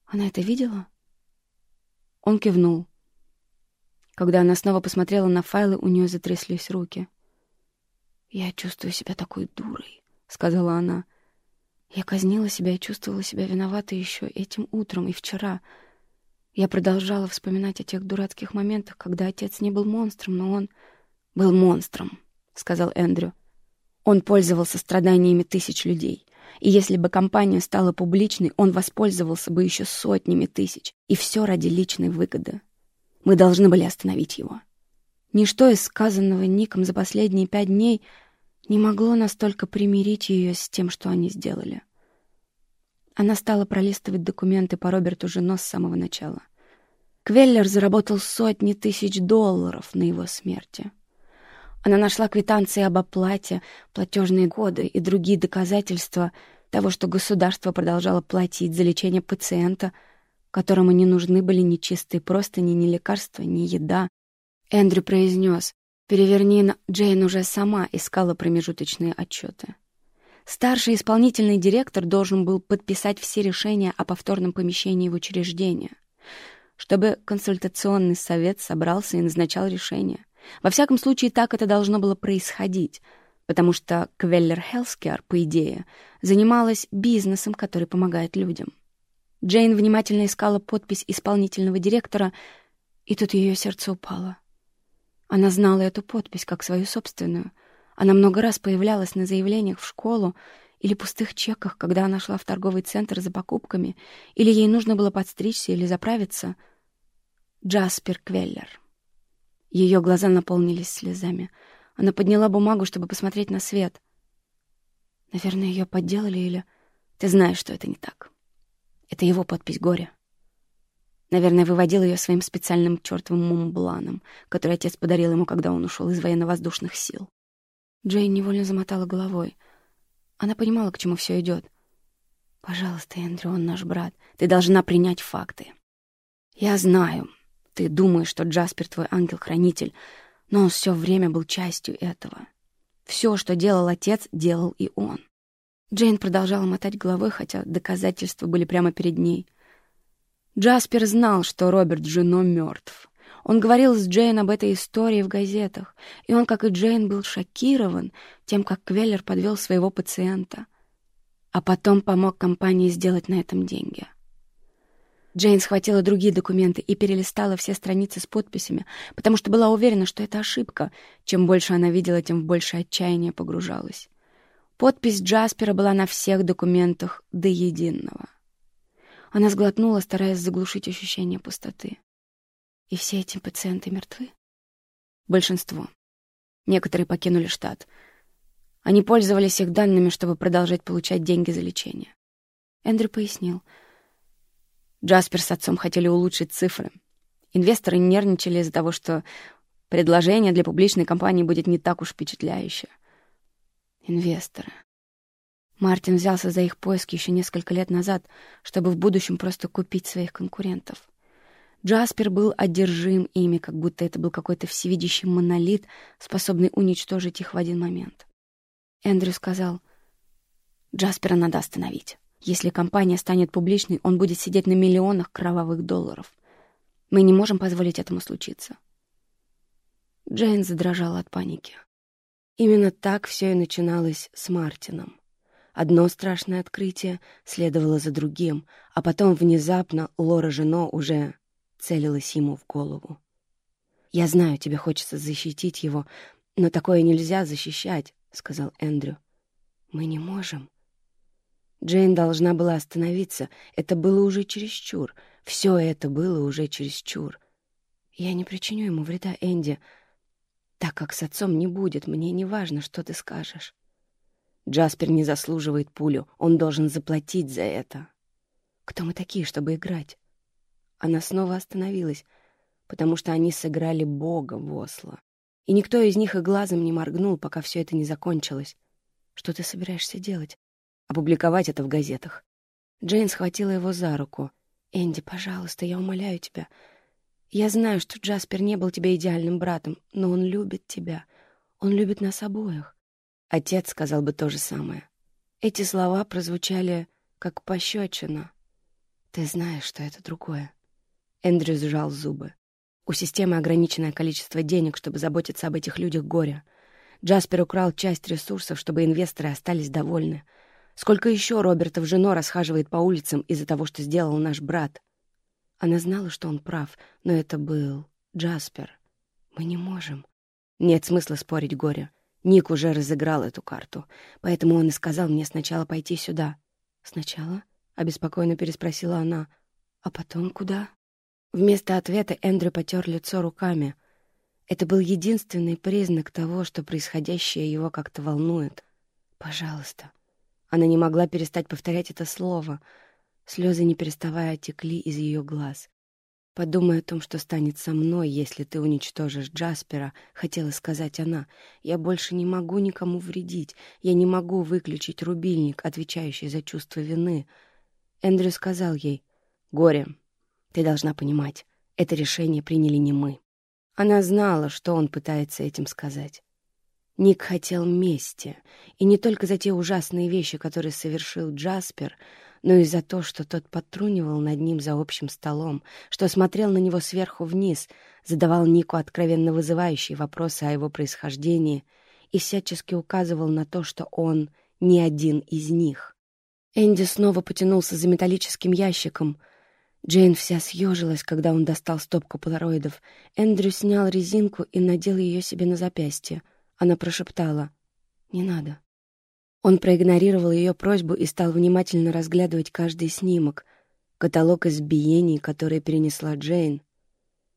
Она это видела? Он кивнул. Когда она снова посмотрела на файлы, у нее затряслись руки. «Я чувствую себя такой дурой», — сказала она. «Я казнила себя и чувствовала себя виноватой еще этим утром и вчера. Я продолжала вспоминать о тех дурацких моментах, когда отец не был монстром, но он был монстром», — сказал Эндрю. Он пользовался страданиями тысяч людей. И если бы компания стала публичной, он воспользовался бы еще сотнями тысяч. И все ради личной выгоды. Мы должны были остановить его. Ничто из сказанного Ником за последние пять дней не могло настолько примирить ее с тем, что они сделали. Она стала пролистывать документы по Роберту Жено с самого начала. Квеллер заработал сотни тысяч долларов на его смерти. Она нашла квитанции об оплате, платежные коды и другие доказательства того, что государство продолжало платить за лечение пациента, которому не нужны были ни чистые простыни, ни лекарства, ни еда. Эндрю произнес, «Переверни на...» Джейн уже сама искала промежуточные отчеты. Старший исполнительный директор должен был подписать все решения о повторном помещении в учреждение, чтобы консультационный совет собрался и назначал решение. Во всяком случае, так это должно было происходить, потому что Квеллер Хелскер, по идее, занималась бизнесом, который помогает людям. Джейн внимательно искала подпись исполнительного директора, и тут ее сердце упало. Она знала эту подпись как свою собственную. Она много раз появлялась на заявлениях в школу или пустых чеках, когда она шла в торговый центр за покупками, или ей нужно было подстричься или заправиться. Джаспер Квеллер. Ее глаза наполнились слезами. Она подняла бумагу, чтобы посмотреть на свет. Наверное, ее подделали или... Ты знаешь, что это не так. Это его подпись горя. Наверное, выводил ее своим специальным чертовым мумбланом, который отец подарил ему, когда он ушел из военно-воздушных сил. Джейн невольно замотала головой. Она понимала, к чему все идет. «Пожалуйста, Эндрю, он наш брат. Ты должна принять факты». «Я знаю», ты думаешь, что Джаспер твой ангел-хранитель, но он все время был частью этого. Все, что делал отец, делал и он. Джейн продолжала мотать головой, хотя доказательства были прямо перед ней. Джаспер знал, что Роберт Джино мертв. Он говорил с Джейн об этой истории в газетах, и он, как и Джейн, был шокирован тем, как Квеллер подвел своего пациента, а потом помог компании сделать на этом деньги. Джейн схватила другие документы и перелистала все страницы с подписями, потому что была уверена, что это ошибка. Чем больше она видела, тем в больше отчаяния погружалась. Подпись Джаспера была на всех документах до единого. Она сглотнула, стараясь заглушить ощущение пустоты. И все эти пациенты мертвы? Большинство. Некоторые покинули штат. Они пользовались их данными, чтобы продолжать получать деньги за лечение. Эндрю пояснил. Джаспер с отцом хотели улучшить цифры. Инвесторы нервничали из-за того, что предложение для публичной компании будет не так уж впечатляюще. Инвесторы. Мартин взялся за их поиски еще несколько лет назад, чтобы в будущем просто купить своих конкурентов. Джаспер был одержим ими, как будто это был какой-то всевидящий монолит, способный уничтожить их в один момент. Эндрю сказал, «Джаспера надо остановить. Если компания станет публичной, он будет сидеть на миллионах кровавых долларов. Мы не можем позволить этому случиться». Джейн задрожала от паники. Именно так все и начиналось с Мартином. Одно страшное открытие следовало за другим, а потом внезапно Лора Жено уже целилась ему в голову. «Я знаю, тебе хочется защитить его, но такое нельзя защищать», — сказал Эндрю. «Мы не можем». Джейн должна была остановиться. Это было уже чересчур. Все это было уже чересчур. «Я не причиню ему вреда, Энди. Так как с отцом не будет, мне не важно, что ты скажешь». Джаспер не заслуживает пулю. Он должен заплатить за это. Кто мы такие, чтобы играть? Она снова остановилась, потому что они сыграли Бога в Осло. И никто из них и глазом не моргнул, пока все это не закончилось. Что ты собираешься делать? Опубликовать это в газетах. Джейн схватила его за руку. «Энди, пожалуйста, я умоляю тебя. Я знаю, что Джаспер не был тебе идеальным братом, но он любит тебя. Он любит нас обоих». Отец сказал бы то же самое. Эти слова прозвучали как пощечина. «Ты знаешь, что это другое». Эндрю сжал зубы. У системы ограниченное количество денег, чтобы заботиться об этих людях горя. Джаспер украл часть ресурсов, чтобы инвесторы остались довольны. Сколько еще Робертов жено расхаживает по улицам из-за того, что сделал наш брат? Она знала, что он прав, но это был Джаспер. Мы не можем. Нет смысла спорить горе. Ник уже разыграл эту карту, поэтому он и сказал мне сначала пойти сюда. «Сначала?» — обеспокоенно переспросила она. «А потом куда?» Вместо ответа Эндрю потер лицо руками. Это был единственный признак того, что происходящее его как-то волнует. «Пожалуйста». Она не могла перестать повторять это слово. Слезы, не переставая, текли из ее глаз. «Подумай о том, что станет со мной, если ты уничтожишь Джаспера», — хотела сказать она. «Я больше не могу никому вредить. Я не могу выключить рубильник, отвечающий за чувство вины». Эндрю сказал ей, «Горе, ты должна понимать, это решение приняли не мы. Она знала, что он пытается этим сказать. Ник хотел мести, и не только за те ужасные вещи, которые совершил Джаспер, но и за то, что тот подтрунивал над ним за общим столом, что смотрел на него сверху вниз, задавал Нику откровенно вызывающие вопросы о его происхождении и всячески указывал на то, что он не один из них. Энди снова потянулся за металлическим ящиком — Джейн вся съежилась, когда он достал стопку полароидов. Эндрю снял резинку и надел ее себе на запястье. Она прошептала «Не надо». Он проигнорировал ее просьбу и стал внимательно разглядывать каждый снимок, каталог избиений, которые перенесла Джейн.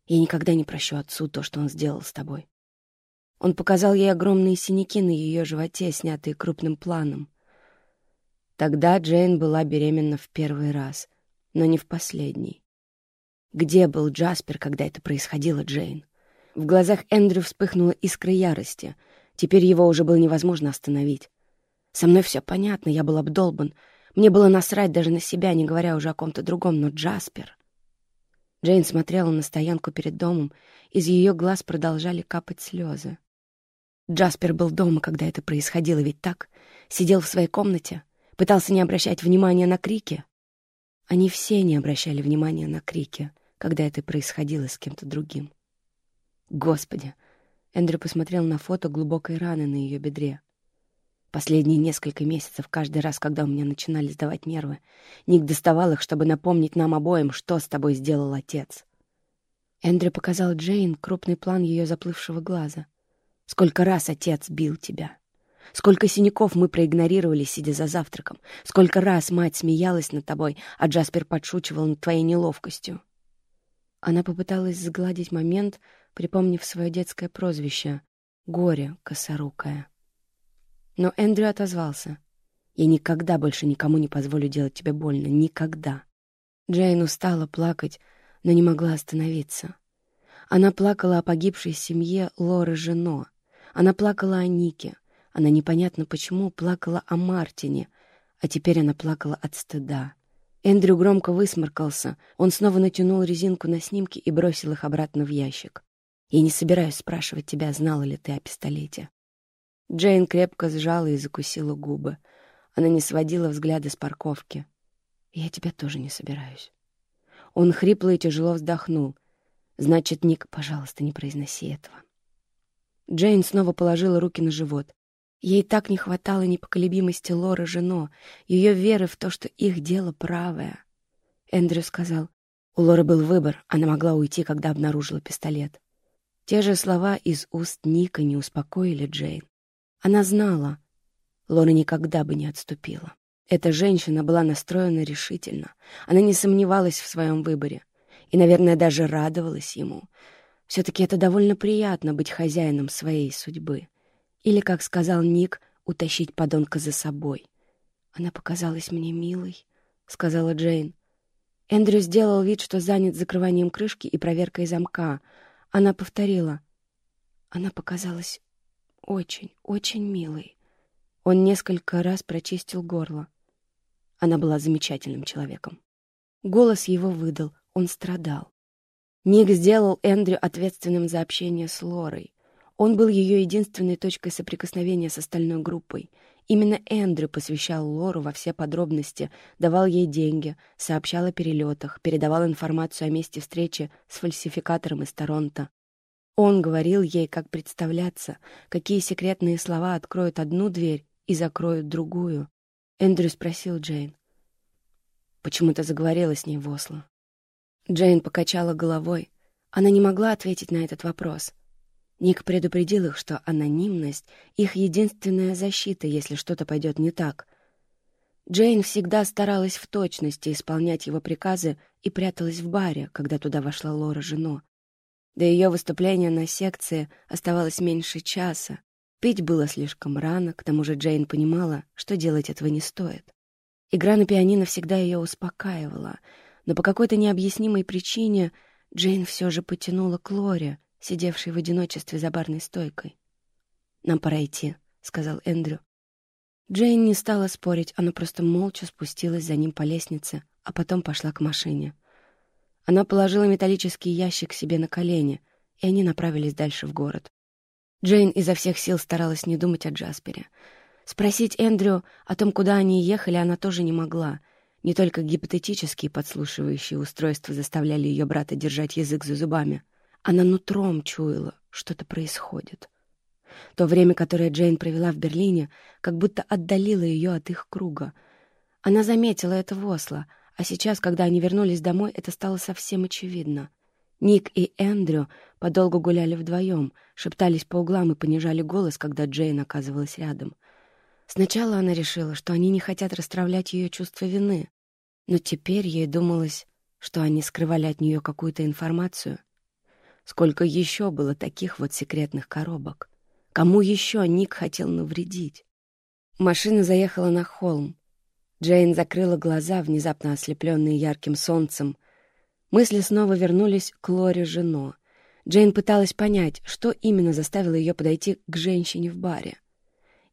«Я никогда не прощу отцу то, что он сделал с тобой». Он показал ей огромные синяки на ее животе, снятые крупным планом. Тогда Джейн была беременна в первый раз — но не в последний. Где был Джаспер, когда это происходило, Джейн? В глазах Эндрю вспыхнула искра ярости. Теперь его уже было невозможно остановить. Со мной все понятно, я был обдолбан. Мне было насрать даже на себя, не говоря уже о ком-то другом, но Джаспер... Джейн смотрела на стоянку перед домом, из ее глаз продолжали капать слезы. Джаспер был дома, когда это происходило, ведь так? Сидел в своей комнате, пытался не обращать внимания на крики. Они все не обращали внимания на крики, когда это происходило с кем-то другим. Господи! Эндрю посмотрел на фото глубокой раны на ее бедре. Последние несколько месяцев, каждый раз, когда у меня начинали сдавать нервы, Ник доставал их, чтобы напомнить нам обоим, что с тобой сделал отец. Эндрю показал Джейн крупный план ее заплывшего глаза. «Сколько раз отец бил тебя! Сколько синяков мы проигнорировали, сидя за завтраком! Сколько раз мать смеялась над тобой, а Джаспер подшучивал над твоей неловкостью!» Она попыталась сгладить момент, припомнив свое детское прозвище — «Горе косорукое». Но Эндрю отозвался. «Я никогда больше никому не позволю делать тебе больно. Никогда». Джейн устала плакать, но не могла остановиться. Она плакала о погибшей семье Лоры Жено. Она плакала о Нике. Она непонятно почему плакала о Мартине, а теперь она плакала от стыда. Эндрю громко высморкался. Он снова натянул резинку на снимки и бросил их обратно в ящик. «Я не собираюсь спрашивать тебя, знала ли ты о пистолете. Джейн крепко сжала и закусила губы. Она не сводила взгляда с парковки. «Я тебя тоже не собираюсь». Он хрипло и тяжело вздохнул. «Значит, Ник, пожалуйста, не произноси этого». Джейн снова положила руки на живот. Ей так не хватало непоколебимости Лоры Жено, ее веры в то, что их дело правое. Эндрю сказал, у Лоры был выбор, она могла уйти, когда обнаружила пистолет. Те же слова из уст Ника не успокоили Джейн. Она знала, Лора никогда бы не отступила. Эта женщина была настроена решительно. Она не сомневалась в своем выборе. И, наверное, даже радовалась ему. Все-таки это довольно приятно быть хозяином своей судьбы. Или, как сказал Ник, утащить подонка за собой. «Она показалась мне милой», — сказала Джейн. Эндрю сделал вид, что занят закрыванием крышки и проверкой замка. Она повторила. Она показалась очень, очень милой. Он несколько раз прочистил горло. Она была замечательным человеком. Голос его выдал, он страдал. Ник сделал Эндрю ответственным за общение с Лорой. Он был ее единственной точкой соприкосновения с остальной группой. Именно Эндрю посвящал Лору во все подробности, давал ей деньги, сообщал о перелетах, передавал информацию о месте встречи с фальсификатором из Торонто, он говорил ей, как представляться, какие секретные слова откроют одну дверь и закроют другую. Эндрю спросил Джейн. «Почему ты заговорила с ней в Осло?» Джейн покачала головой. Она не могла ответить на этот вопрос. Ник предупредил их, что анонимность — их единственная защита, если что-то пойдет не так. Джейн всегда старалась в точности исполнять его приказы и пряталась в баре, когда туда вошла Лора Жено. До ее выступления на секции оставалось меньше часа. Пить было слишком рано, к тому же Джейн понимала, что делать этого не стоит. Игра на пианино всегда ее успокаивала, но по какой-то необъяснимой причине Джейн все же потянула к Лоре, сидевшей в одиночестве за барной стойкой. «Нам пора идти», — сказал Эндрю. Джейн не стала спорить, она просто молча спустилась за ним по лестнице, а потом пошла к машине — она положила металлический ящик себе на колени, и они направились дальше в город. Джейн изо всех сил старалась не думать о Джаспере. Спросить Эндрю о том, куда они ехали, она тоже не могла. Не только гипотетические подслушивающие устройства заставляли ее брата держать язык за зубами. Она нутром чуяла, что-то происходит. То время, которое Джейн провела в Берлине, как будто отдалило ее от их круга. Она заметила это в Осло — а сейчас, когда они вернулись домой, это стало совсем очевидно. Ник и Эндрю подолгу гуляли вдвоем, шептались по углам и понижали голос, когда Джейн оказывалась рядом. Сначала она решила, что они не хотят расстравлять ее чувство вины, но теперь ей думалось, что они скрывали от нее какую-то информацию. Сколько еще было таких вот секретных коробок? Кому еще Ник хотел навредить? Машина заехала на холм. Джейн закрыла глаза, внезапно ослепленные ярким солнцем. Мысли снова вернулись к Лоре Жено. Джейн пыталась понять, что именно заставило ее подойти к женщине в баре.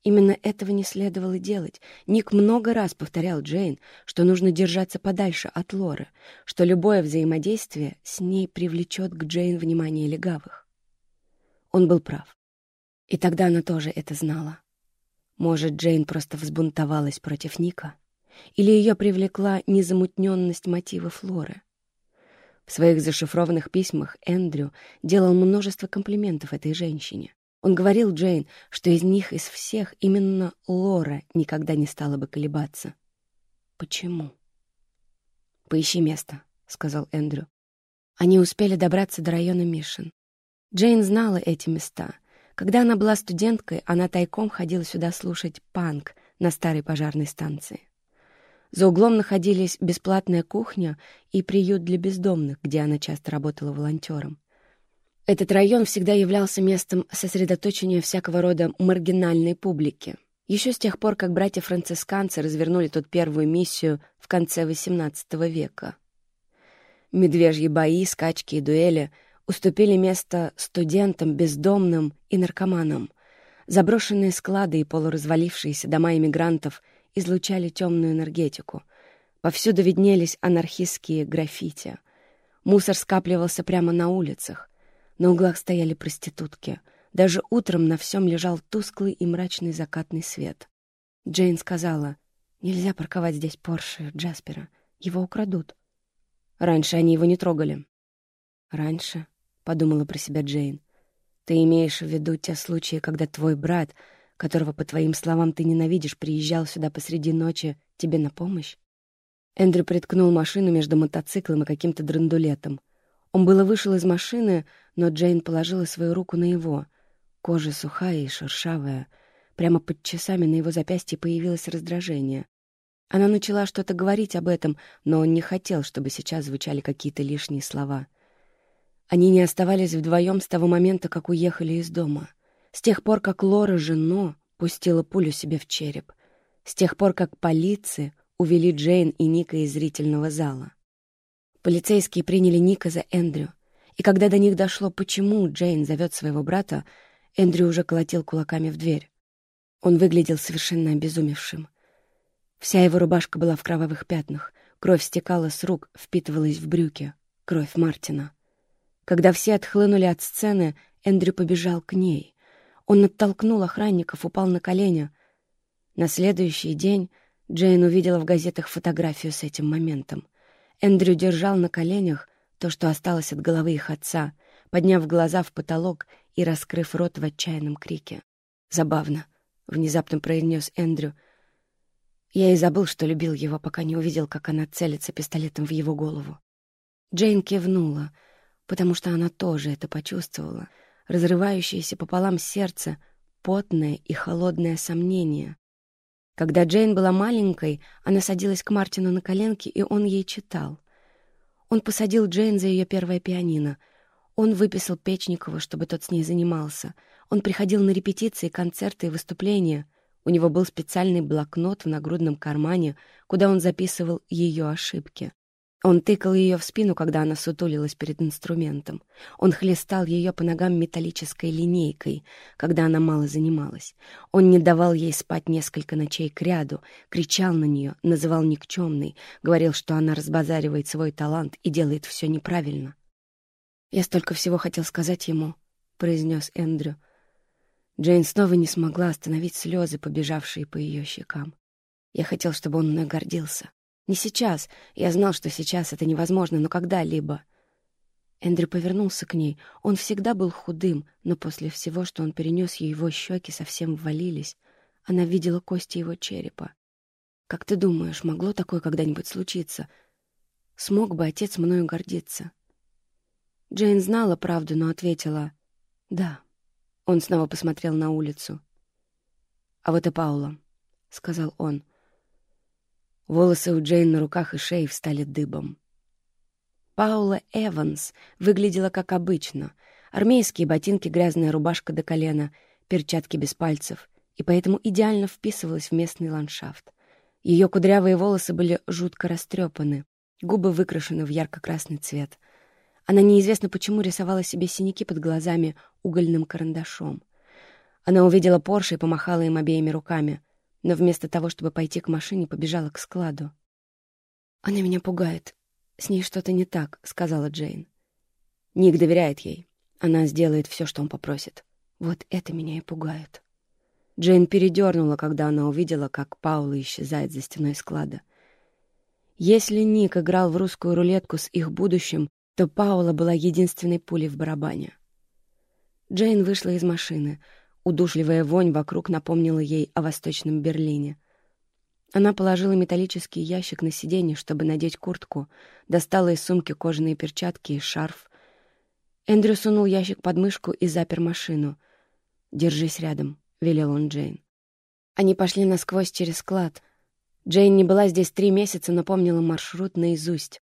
Именно этого не следовало делать. Ник много раз повторял Джейн, что нужно держаться подальше от Лоры, что любое взаимодействие с ней привлечет к Джейн внимание легавых. Он был прав. И тогда она тоже это знала. Может, Джейн просто взбунтовалась против Ника? Или ее привлекла незамутненность мотива Флоры? В своих зашифрованных письмах Эндрю делал множество комплиментов этой женщине. Он говорил Джейн, что из них, из всех, именно Лора никогда не стала бы колебаться. Почему? «Поищи место», — сказал Эндрю. Они успели добраться до района Мишин. Джейн знала эти места. Когда она была студенткой, она тайком ходила сюда слушать панк на старой пожарной станции. За углом находились бесплатная кухня и приют для бездомных, где она часто работала волонтером. Этот район всегда являлся местом сосредоточения всякого рода маргинальной публики. Еще с тех пор, как братья-францисканцы развернули тут первую миссию в конце XVIII века. Медвежьи бои, скачки и дуэли уступили место студентам, бездомным и наркоманам. Заброшенные склады и полуразвалившиеся дома иммигрантов излучали темную энергетику. Повсюду виднелись анархистские граффити. Мусор скапливался прямо на улицах. На углах стояли проститутки. Даже утром на всем лежал тусклый и мрачный закатный свет. Джейн сказала, «Нельзя парковать здесь Порше Джаспера. Его украдут». Раньше они его не трогали. «Раньше?» — подумала про себя Джейн. «Ты имеешь в виду те случаи, когда твой брат, которого, по твоим словам, ты ненавидишь, приезжал сюда посреди ночи тебе на помощь?» Эндрю приткнул машину между мотоциклом и каким-то драндулетом — он было вышел из машины, но Джейн положила свою руку на его. Кожа сухая и шершавая. Прямо под часами на его запястье появилось раздражение. Она начала что-то говорить об этом, но он не хотел, чтобы сейчас звучали какие-то лишние слова. Они не оставались вдвоем с того момента, как уехали из дома. С тех пор, как Лора Жено пустила пулю себе в череп. С тех пор, как полиция увели Джейн и Ника из зрительного зала. Полицейские приняли Ника за Эндрю. И когда до них дошло, почему Джейн зовет своего брата, Эндрю уже колотил кулаками в дверь. Он выглядел совершенно обезумевшим. Вся его рубашка была в кровавых пятнах, кровь стекала с рук, впитывалась в брюки. Кровь Мартина. Когда все отхлынули от сцены, Эндрю побежал к ней. Он оттолкнул охранников, упал на колени. На следующий день Джейн увидела в газетах фотографию с этим моментом. Эндрю держал на коленях то, что осталось от головы их отца, подняв глаза в потолок и раскрыв рот в отчаянном крике. «Забавно», — внезапно произнес Эндрю. Я и забыл, что любил его, пока не увидел, как она целится пистолетом в его голову. Джейн кивнула, потому что она тоже это почувствовала. Разрывающееся пополам сердце, потное и холодное сомнение. Когда Джейн была маленькой, она садилась к Мартину на коленки, и он ей читал. Он посадил Джейн за ее первое пианино. Он выписал Печникова, чтобы тот с ней занимался. Он приходил на репетиции, концерты и выступления. У него был специальный блокнот в нагрудном кармане, куда он записывал ее ошибки. Он тыкал ее в спину, когда она сутулилась перед инструментом. Он хлестал ее по ногам металлической линейкой, когда она мало занималась. Он не давал ей спать несколько ночей кряду, кричал на нее, называл никчемной, говорил, что она разбазаривает свой талант и делает все неправильно. «Я столько всего хотел сказать ему», — произнес Эндрю. Джейн снова не смогла остановить слезы, побежавшие по ее щекам. Я хотел, чтобы он мной гордился. Не сейчас. Я знал, что сейчас это невозможно, но когда-либо. Эндрю повернулся к ней. Он всегда был худым, но после всего, что он перенес, его щеки совсем ввалились. Она видела кости его черепа. «Как ты думаешь, могло такое когда-нибудь случиться? Смог бы отец мною гордиться?» Джейн знала правду, но ответила «Да». Он снова посмотрел на улицу. «А вот и Паула», — сказал он. Волосы у Джейн на руках и шее встали дыбом. Паула Эванс выглядела как обычно. Армейские ботинки, грязная рубашка до колена, перчатки без пальцев, и поэтому идеально вписывалась в местный ландшафт. Ее кудрявые волосы были жутко растрепаны, губы выкрашены в ярко-красный цвет. Она неизвестно почему рисовала себе синяки под глазами угольным карандашом. Она увидела Порше и помахала им обеими руками — но вместо того, чтобы пойти к машине, побежала к складу. «Она меня пугает. С ней что-то не так», — сказала Джейн. Ник доверяет ей. Она сделает все, что он попросит. Вот это меня и пугает. Джейн передернула, когда она увидела, как Паула исчезает за стеной склада. Если Ник играл в русскую рулетку с их будущим, то Паула была единственной пулей в барабане. Джейн вышла из машины. Удушливая вонь вокруг напомнила ей о Восточном Берлине. Она положила металлический ящик на сиденье, чтобы надеть куртку, достала из сумки кожаные перчатки и шарф. Эндрю сунул ящик под мышку и запер машину. «Держись рядом», — велел он Джейн. Они пошли насквозь через склад. Джейн не была здесь три месяца, но помнила маршрут наизусть.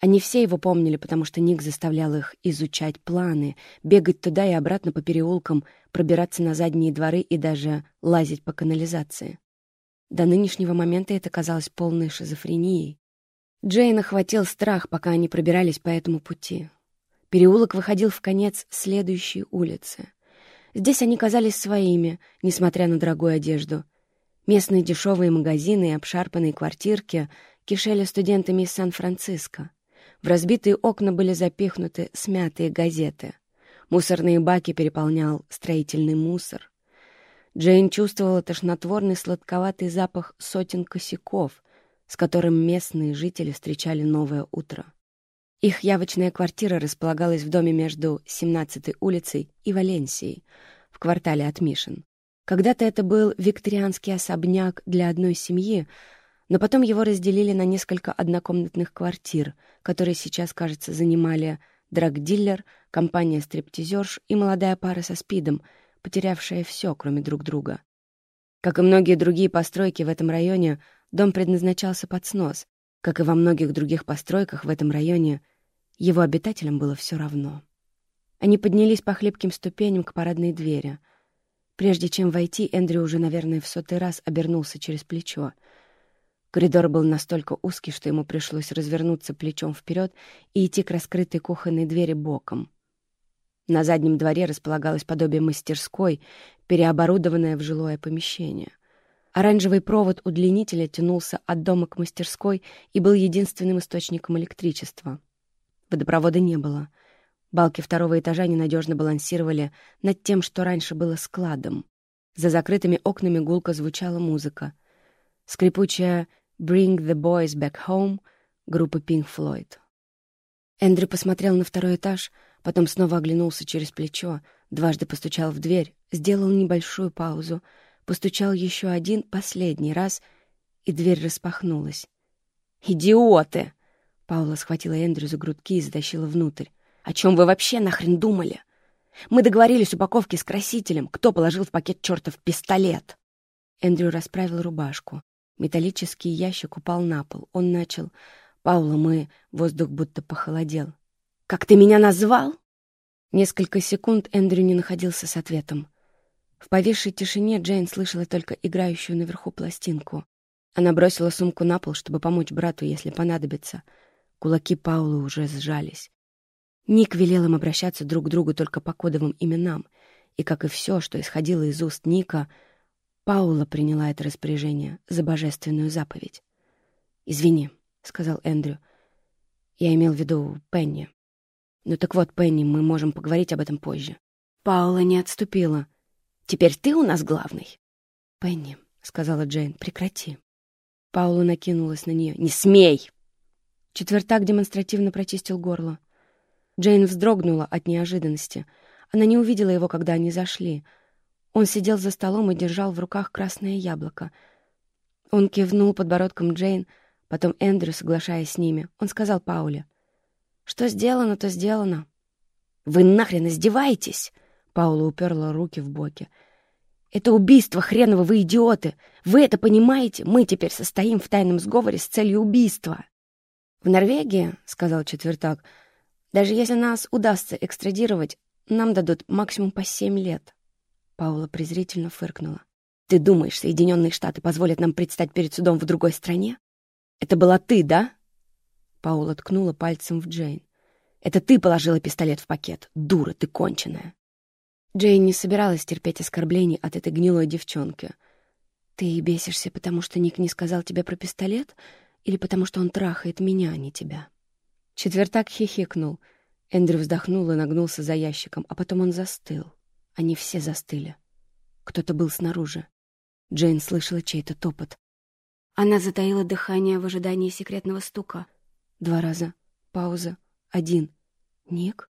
Они все его помнили, потому что Ник заставлял их изучать планы, бегать туда и обратно по переулкам, пробираться на задние дворы и даже лазить по канализации. До нынешнего момента это казалось полной шизофренией. Джейн охватил страх, пока они пробирались по этому пути. Переулок выходил в конец следующей улицы. Здесь они казались своими, несмотря на дорогую одежду. Местные дешевые магазины и обшарпанные квартирки кишели студентами из Сан-Франциско. В разбитые окна были запихнуты смятые газеты. Мусорные баки переполнял строительный мусор. Джейн чувствовала тошнотворный сладковатый запах сотен косяков, с которым местные жители встречали новое утро. Их явочная квартира располагалась в доме между 17-й улицей и Валенсией, в квартале от Мишин. Когда-то это был викторианский особняк для одной семьи, но потом его разделили на несколько однокомнатных квартир, которые сейчас, кажется, занимали драгдиллер, компания стриптизерш и молодая пара со спидом — потерявшая все, кроме друг друга. Как и многие другие постройки в этом районе, дом предназначался под снос. Как и во многих других постройках в этом районе, его обитателям было все равно. Они поднялись по хлипким ступеням к парадной двери. Прежде чем войти, Эндрю уже, наверное, в сотый раз обернулся через плечо. Коридор был настолько узкий, что ему пришлось развернуться плечом вперед и идти к раскрытой кухонной двери боком. На заднем дворе располагалось подобие мастерской, переоборудованное в жилое помещение. Оранжевый провод удлинителя тянулся от дома к мастерской и был единственным источником электричества. Водопровода не было. Балки второго этажа ненадежно балансировали над тем, что раньше было складом. За закрытыми окнами гулко звучала музыка. Скрипучая «Bring the Boys Back Home» группы Pink Floyd. Эндрю посмотрел на второй этаж, потом снова оглянулся через плечо, дважды постучал в дверь, сделал небольшую паузу, постучал еще один, последний раз, и дверь распахнулась. «Идиоты!» Паула схватила Эндрю за грудки и затащила внутрь. «О чем вы вообще нахрен думали? Мы договорились упаковки с красителем. Кто положил в пакет чертов пистолет?» Эндрю расправил рубашку. Металлический ящик упал на пол. Он начал «Паула, мы...» Воздух будто похолодел. «Как ты меня назвал?» Несколько секунд Эндрю не находился с ответом. В повисшей тишине Джейн слышала только играющую наверху пластинку. Она бросила сумку на пол, чтобы помочь брату, если понадобится. Кулаки Паулы уже сжались. Ник велел им обращаться друг к другу только по кодовым именам, и, как и все, что исходило из уст Ника, Паула приняла это распоряжение за божественную заповедь. «Извини», — сказал Эндрю. «Я имел в виду Пенни». «Ну так вот, Пенни, мы можем поговорить об этом позже». Паула не отступила. «Теперь ты у нас главный». «Пенни», — сказала Джейн, — «прекрати». Паула накинулась на нее. «Не смей!» Четвертак демонстративно прочистил горло. Джейн вздрогнула от неожиданности. Она не увидела его, когда они зашли. Он сидел за столом и держал в руках красное яблоко. Он кивнул подбородком Джейн, Потом Эндрю, соглашаясь с ними, он сказал Пауле. «Что сделано, то сделано». «Вы нахрен издеваетесь?» Паула уперла руки в боки. «Это убийство, хреново, вы идиоты! Вы это понимаете? Мы теперь состоим в тайном сговоре с целью убийства!» «В Норвегии, — сказал Четвертак, — даже если нас удастся экстрадировать, нам дадут максимум по семь лет». Паула презрительно фыркнула. «Ты думаешь, Соединенные Штаты позволят нам предстать перед судом в другой стране? «Это была ты, да?» Паула ткнула пальцем в Джейн. «Это ты положила пистолет в пакет. Дура ты конченая!» Джейн не собиралась терпеть оскорблений от этой гнилой девчонки. «Ты бесишься, потому что Ник не сказал тебе про пистолет? Или потому что он трахает меня, а не тебя?» Четвертак хихикнул. Эндрю вздохнул и нагнулся за ящиком, а потом он застыл. Они все застыли. Кто-то был снаружи. Джейн слышала чей-то топот. Она затаила дыхание в ожидании секретного стука. Два раза. Пауза. один. «Ник?»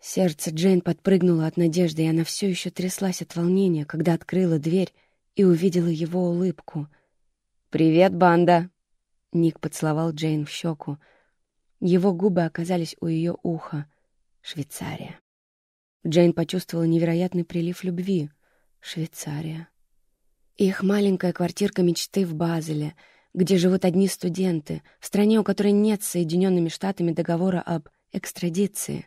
Сердце Джейн подпрыгнуло от надежды, и она все еще тряслась от волнения, когда открыла дверь и увидела его улыбку. «Привет, банда!» Ник поцеловал Джейн в щеку. Его губы оказались у ее уха. Швейцария. Джейн почувствовала невероятный прилив любви. Швейцария. Их маленькая квартирка мечты в Базеле, где живут одни студенты, в стране, у которой нет с Соединенными Штатами договора об экстрадиции.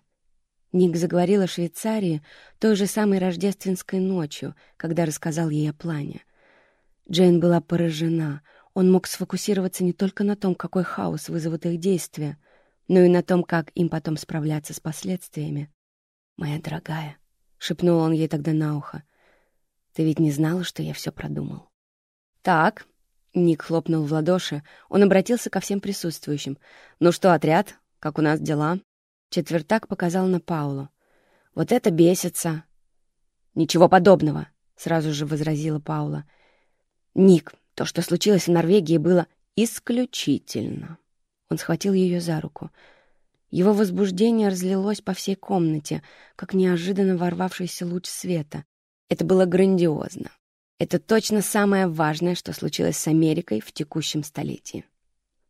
Ник заговорил о Швейцарии той же самой рождественской ночью, когда рассказал ей о плане. Джейн была поражена. Он мог сфокусироваться не только на том, какой хаос вызовут их действия, но и на том, как им потом справляться с последствиями. «Моя дорогая», — шепнул он ей тогда на ухо, — «ты ведь не знала, что я все продумал?» «Так», — Ник хлопнул в ладоши, он обратился ко всем присутствующим. «Ну что, отряд, как у нас дела?» Четвертак показал на Паулу. «Вот это бесится!» «Ничего подобного!» — сразу же возразила Паула. «Ник, то, что случилось в Норвегии, было исключительно!» Он схватил ее за руку. Его возбуждение разлилось по всей комнате, как неожиданно ворвавшийся луч света. Это было грандиозно. Это точно самое важное, что случилось с Америкой в текущем столетии.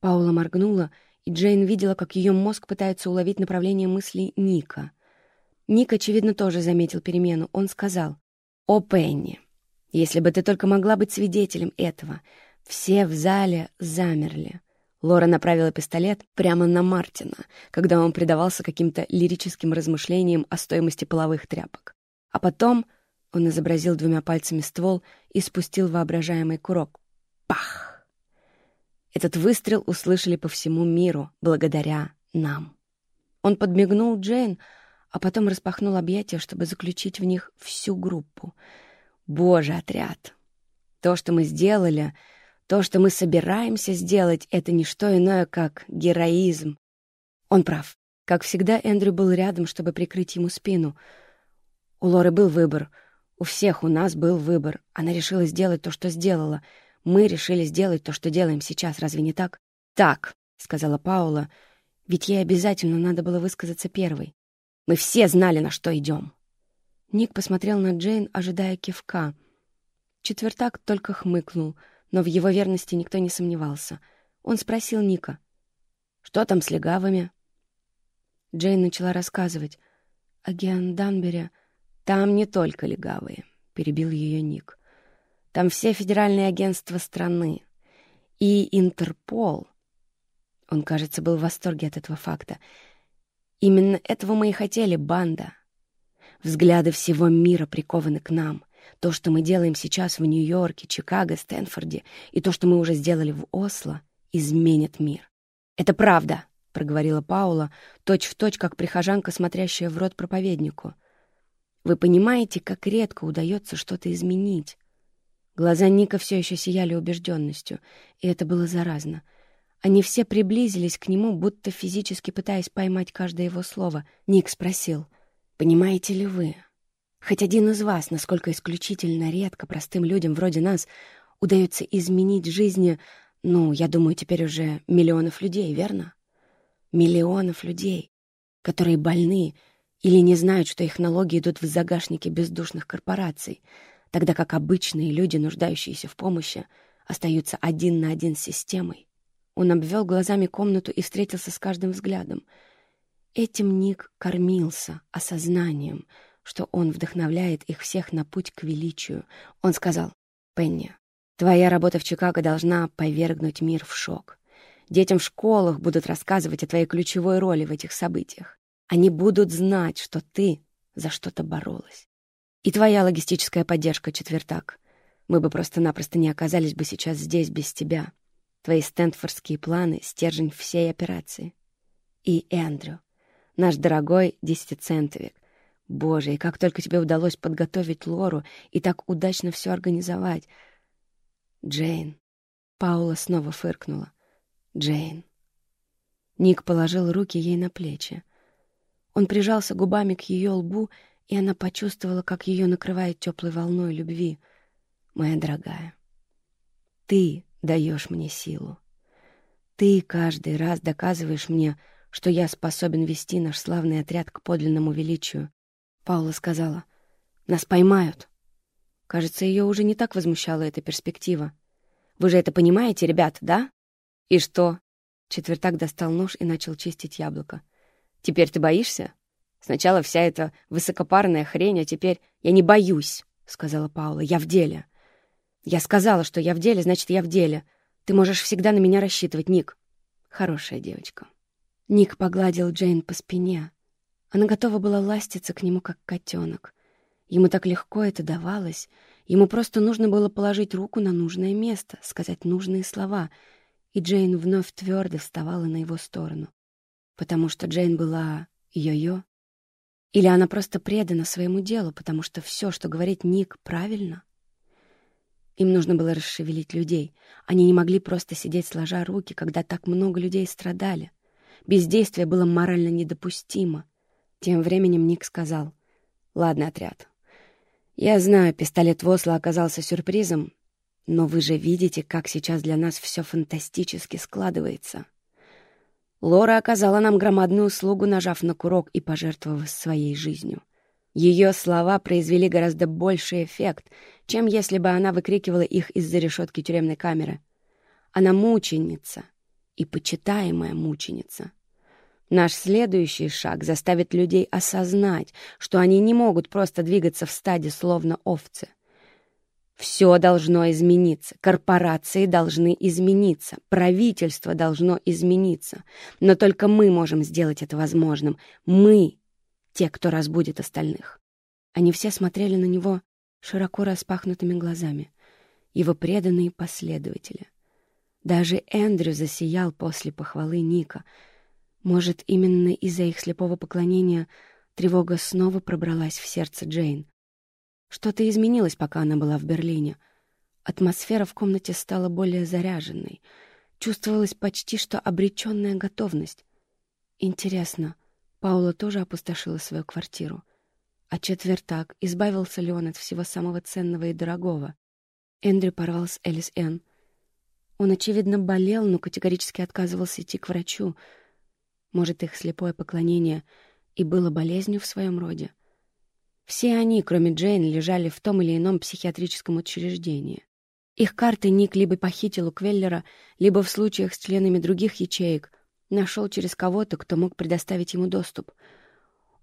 Паула моргнула — и Джейн видела, как ее мозг пытается уловить направление мыслей Ника. Ник, очевидно, тоже заметил перемену. Он сказал, «О, Пенни, если бы ты только могла быть свидетелем этого». Все в зале замерли. Лора направила пистолет прямо на Мартина, когда он предавался каким-то лирическим размышлениям о стоимости половых тряпок. А потом он изобразил двумя пальцами ствол и спустил воображаемый курок. Пах! Этот выстрел услышали по всему миру, благодаря нам. Он подмигнул Джейн, а потом распахнул объятия, чтобы заключить в них всю группу. Боже, отряд! То, что мы сделали, то, что мы собираемся сделать, это не что иное, как героизм. Он прав. Как всегда, Эндрю был рядом, чтобы прикрыть ему спину. У Лоры был выбор. У всех у нас был выбор. Она решила сделать то, что сделала — мы решили сделать то, что делаем сейчас, разве не так? Так, сказала Паула, ведь ей обязательно надо было высказаться первой. Мы все знали, на что идем. Ник посмотрел на Джейн, ожидая кивка. Четвертак только хмыкнул, но в его верности никто не сомневался. Он спросил Ника, «Что там с легавыми?» Джейн начала рассказывать. О Геанданбере там не только легавые», — перебил ее Ник. Там все федеральные агентства страны. И Интерпол. Он, кажется, был в восторге от этого факта. Именно этого мы и хотели, банда. Взгляды всего мира прикованы к нам. То, что мы делаем сейчас в Нью-Йорке, Чикаго, Стэнфорде, и то, что мы уже сделали в Осло, изменит мир. «Это правда», — проговорила Паула, точь-в-точь, точь, как прихожанка, смотрящая в рот проповеднику. «Вы понимаете, как редко удается что-то изменить?» Глаза Ника все еще сияли убежденностью, и это было заразно. Они все приблизились к нему, будто физически пытаясь поймать каждое его слово. Ник спросил, «Понимаете ли вы, хоть один из вас, насколько исключительно редко простым людям вроде нас, удается изменить жизни, ну, я думаю, теперь уже миллионов людей, верно? Миллионов людей, которые больны или не знают, что их налоги идут в загашники бездушных корпораций, тогда как обычные люди, нуждающиеся в помощи, остаются один на один с системой. Он обвел глазами комнату и встретился с каждым взглядом. Этим Ник кормился осознанием, что он вдохновляет их всех на путь к величию. Он сказал, «Пенни, твоя работа в Чикаго должна повергнуть мир в шок. Детям в школах будут рассказывать о твоей ключевой роли в этих событиях. Они будут знать, что ты за что-то боролась. И твоя логистическая поддержка, четвертак. Мы бы просто-напросто не оказались бы сейчас здесь без тебя. Твои стэнфордские планы — стержень всей операции. И Эндрю, наш дорогой десятицентовик. Боже, и как только тебе удалось подготовить Лору и так удачно все организовать. Джейн. Паула снова фыркнула. Джейн. Ник положил руки ей на плечи. Он прижался губами к ее лбу и она почувствовала, как ее накрывает теплой волной любви. «Моя дорогая, ты даешь мне силу. Ты каждый раз доказываешь мне, что я способен вести наш славный отряд к подлинному величию. Паула сказала, «Нас поймают». Кажется, ее уже не так возмущала эта перспектива. «Вы же это понимаете, ребят, да?» «И что?» Четвертак достал нож и начал чистить яблоко. «Теперь ты боишься? Сначала вся эта высокопарная хрень, а теперь я не боюсь», — сказала Паула. «Я в деле». «Я сказала, что я в деле, значит, я в деле. Ты можешь всегда на меня рассчитывать, Ник». «Хорошая девочка». Ник погладил Джейн по спине. Она готова была ластиться к нему, как котенок. Ему так легко это давалось. Ему просто нужно было положить руку на нужное место, сказать нужные слова — и Джейн вновь твердо вставала на его сторону. Потому что Джейн была йо-йо? Или она просто предана своему делу, потому что все, что говорит Ник, правильно? Им нужно было расшевелить людей. Они не могли просто сидеть сложа руки, когда так много людей страдали. Бездействие было морально недопустимо. Тем временем Ник сказал, «Ладно, отряд. Я знаю, пистолет Восла оказался сюрпризом, но вы же видите, как сейчас для нас все фантастически складывается. Лора оказала нам громадную услугу, нажав на курок и пожертвовав своей жизнью. Ее слова произвели гораздо больший эффект, чем если бы она выкрикивала их из-за решетки тюремной камеры. Она мученица и почитаемая мученица. Наш следующий шаг заставит людей осознать, что они не могут просто двигаться в стаде, словно овцы. Все должно измениться, корпорации должны измениться, правительство должно измениться. Но только мы можем сделать это возможным. Мы — те, кто разбудит остальных. Они все смотрели на него широко распахнутыми глазами. Его преданные последователи. Даже Эндрю засиял после похвалы Ника. Может, именно из-за их слепого поклонения тревога снова пробралась в сердце Джейн. Что-то изменилось, пока она была в Берлине. Атмосфера в комнате стала более заряженной. Чувствовалась почти что обреченная готовность. Интересно, Паула тоже опустошила свою квартиру. А четвертак, избавился ли он от всего самого ценного и дорогого? Эндрю порвал с Элис Энн. Он, очевидно, болел, но категорически отказывался идти к врачу. Может, их слепое поклонение и было болезнью в своем роде? Все они, кроме Джейн, лежали в том или ином психиатрическом учреждении. Их карты Ник либо похитил у Квеллера, либо в случаях с членами других ячеек нашел через кого-то, кто мог предоставить ему доступ.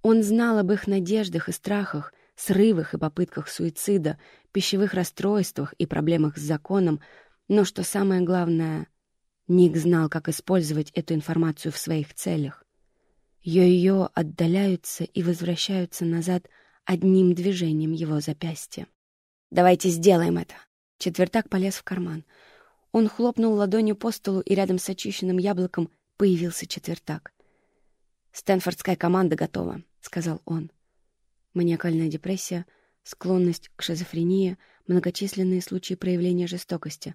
Он знал об их надеждах и страхах, срывах и попытках суицида, пищевых расстройствах и проблемах с законом, но, что самое главное, Ник знал, как использовать эту информацию в своих целях. Йо-йо отдаляются и возвращаются назад — одним движением его запястья. «Давайте сделаем это!» Четвертак полез в карман. Он хлопнул ладонью по столу, и рядом с очищенным яблоком появился четвертак. «Стэнфордская команда готова», — сказал он. Маниакальная депрессия, склонность к шизофрении, многочисленные случаи проявления жестокости.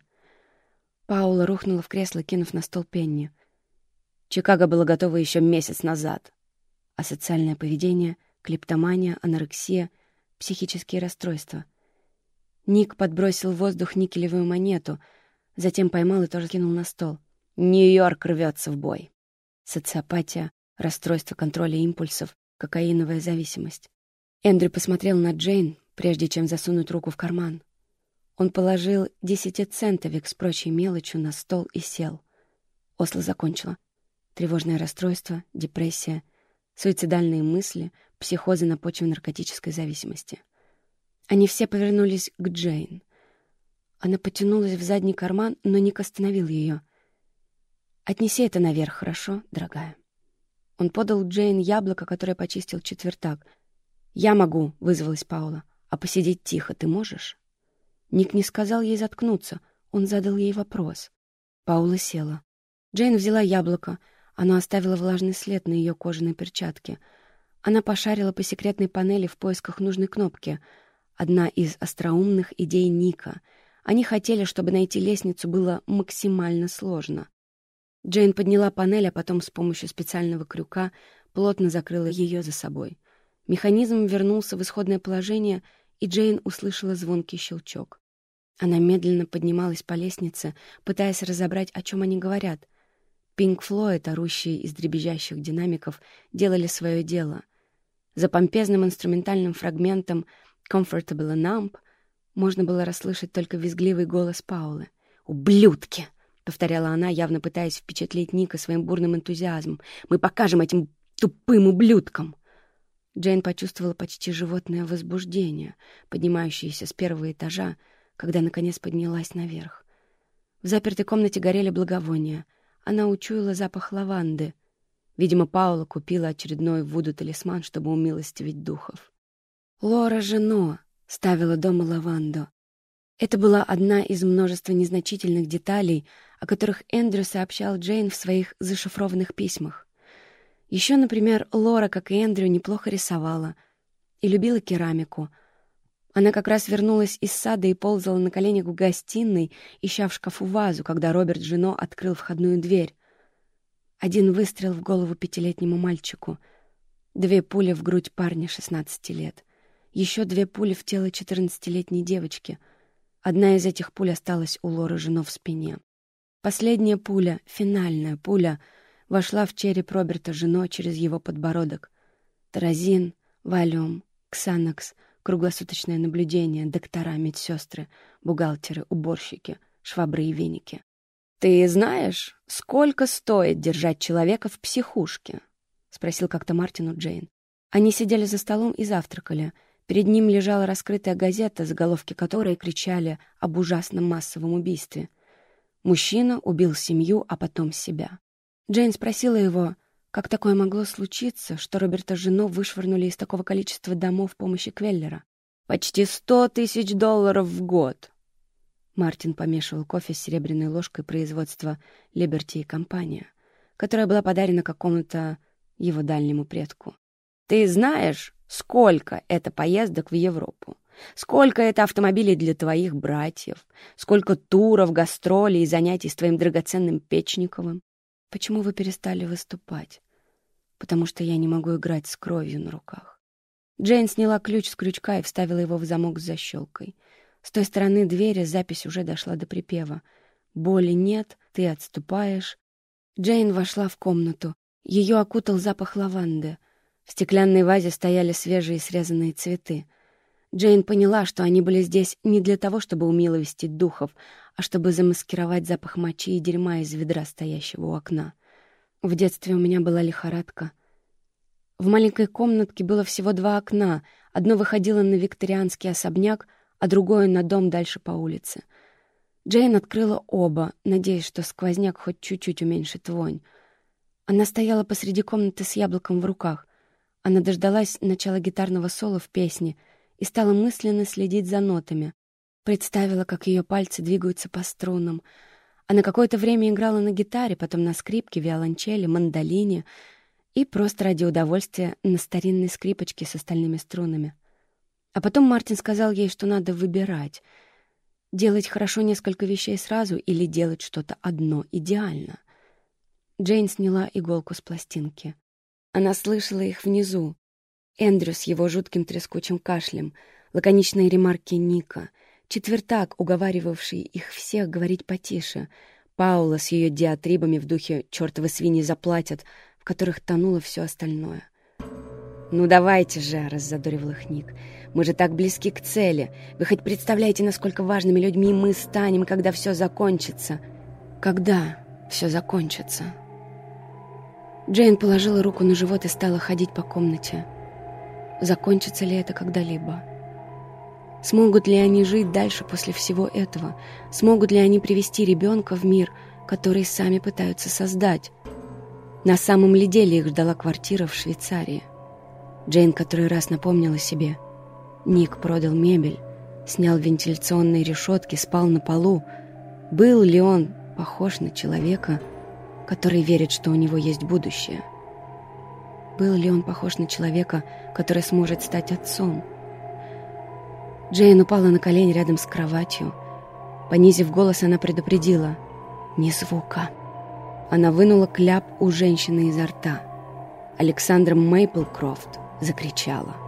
Паула рухнула в кресло, кинув на стол пенни. Чикаго было готово еще месяц назад. А социальное поведение — клептомания, анорексия, психические расстройства. Ник подбросил в воздух никелевую монету, затем поймал и тоже кинул на стол. «Нью-Йорк рвется в бой». Социопатия, расстройство контроля импульсов, кокаиновая зависимость. Эндрю посмотрел на Джейн, прежде чем засунуть руку в карман. Он положил десятицентовик с прочей мелочью на стол и сел. Осло закончила. Тревожное расстройство, депрессия, суицидальные мысли, психозы на почве наркотической зависимости. Они все повернулись к Джейн. Она потянулась в задний карман, но Ник остановил ее. «Отнеси это наверх, хорошо, дорогая?» Он подал Джейн яблоко, которое почистил четвертак. «Я могу», — вызвалась Паула. «А посидеть тихо ты можешь?» Ник не сказал ей заткнуться. Он задал ей вопрос. Паула села. Джейн взяла яблоко. Оно оставило влажный след на ее кожаной перчатке — она пошарила по секретной панели в поисках нужной кнопки. Одна из остроумных идей Ника. Они хотели, чтобы найти лестницу было максимально сложно. Джейн подняла панель, а потом с помощью специального крюка плотно закрыла ее за собой. Механизм вернулся в исходное положение, и Джейн услышала звонкий щелчок. Она медленно поднималась по лестнице, пытаясь разобрать, о чем они говорят. Пинк Флойд, орущие из дребезжащих динамиков, делали свое дело. За помпезным инструментальным фрагментом «Comfortable Numb» можно было расслышать только визгливый голос Паулы. «Ублюдки!» — повторяла она, явно пытаясь впечатлить Ника своим бурным энтузиазмом. «Мы покажем этим тупым ублюдкам!» Джейн почувствовала почти животное возбуждение, поднимающееся с первого этажа, когда, наконец, поднялась наверх. В запертой комнате горели благовония. Она учуяла запах лаванды. Видимо, Паула купила очередной Вуду-талисман, чтобы умилостивить духов. Лора Жено ставила дома лаванду. Это была одна из множества незначительных деталей, о которых Эндрю сообщал Джейн в своих зашифрованных письмах. Еще, например, Лора, как и Эндрю, неплохо рисовала и любила керамику. Она как раз вернулась из сада и ползала на коленях в гостиной, ища в шкафу вазу, когда Роберт Жено открыл входную дверь. Один выстрел в голову пятилетнему мальчику, две пули в грудь парня 16 лет, еще две пули в тело 14-летней девочки. Одна из этих пуль осталась у Лоры Жено в спине. Последняя пуля, финальная пуля, вошла в череп Роберта Жено через его подбородок. Таразин, валюм, ксанакс, круглосуточное наблюдение, доктора, медсестры, бухгалтеры, уборщики, швабры и веники. «Ты знаешь, сколько стоит держать человека в психушке?» — спросил как-то Мартину Джейн. Они сидели за столом и завтракали. Перед ним лежала раскрытая газета, заголовки которой кричали об ужасном массовом убийстве — Мужчина убил семью, а потом себя. Джейн спросила его, как такое могло случиться, что Роберта жену вышвырнули из такого количества домов помощи Квеллера. «Почти сто тысяч долларов в год!» Мартин помешивал кофе с серебряной ложкой производства «Либерти и компания», которая была подарена какому-то его дальнему предку. «Ты знаешь, сколько это поездок в Европу? Сколько это автомобилей для твоих братьев? Сколько туров, гастролей и занятий с твоим драгоценным Печниковым? Почему вы перестали выступать? Потому что я не могу играть с кровью на руках. Джейн сняла ключ с крючка и вставила его в замок с защелкой. С той стороны двери запись уже дошла до припева. «Боли нет, ты отступаешь». Джейн вошла в комнату. Ее окутал запах лаванды. В стеклянной вазе стояли свежие срезанные цветы — Джейн поняла, что они были здесь не для того, чтобы умиловестить духов, а чтобы замаскировать запах мочи и дерьма из ведра, стоящего у окна. В детстве у меня была лихорадка. В маленькой комнатке было всего два окна. Одно выходило на викторианский особняк, а другое — на дом дальше по улице. Джейн открыла оба, надеясь, что сквозняк хоть чуть-чуть уменьшит вонь. Она стояла посреди комнаты с яблоком в руках. Она дождалась начала гитарного соло в песне — и стала мысленно следить за нотами. Представила, как ее пальцы двигаются по струнам. Она какое-то время играла на гитаре, потом на скрипке, виолончели, мандолине и просто ради удовольствия на старинной скрипочке с остальными струнами. А потом Мартин сказал ей, что надо выбирать. Делать хорошо несколько вещей сразу или делать что-то одно идеально. Джейн сняла иголку с пластинки. Она слышала их внизу, Эндрю с его жутким трескучим кашлем, лаконичные ремарки Ника, четвертак, уговаривавший их всех говорить потише, Паула с ее диатрибами в духе «чертовы свиньи заплатят», в которых тонуло все остальное. «Ну давайте же», — раззадоривал их Ник, — «мы же так близки к цели. Вы хоть представляете, насколько важными людьми мы станем, когда все закончится?» «Когда все закончится?» Джейн положила руку на живот и стала ходить по комнате. Закончится ли это когда-либо? Смогут ли они жить дальше после всего этого? Смогут ли они привести ребенка в мир, который сами пытаются создать? На самом ли деле их ждала квартира в Швейцарии? Джейн который раз напомнила себе. Ник продал мебель, снял вентиляционные решетки, спал на полу. Был ли он похож на человека, который верит, что у него есть будущее? Был ли он похож на человека, который сможет стать отцом? Джейн упала на колени рядом с кроватью. Понизив голос, она предупредила. «Ни звука». Она вынула кляп у женщины изо рта. Александра Мейплкрофт закричала.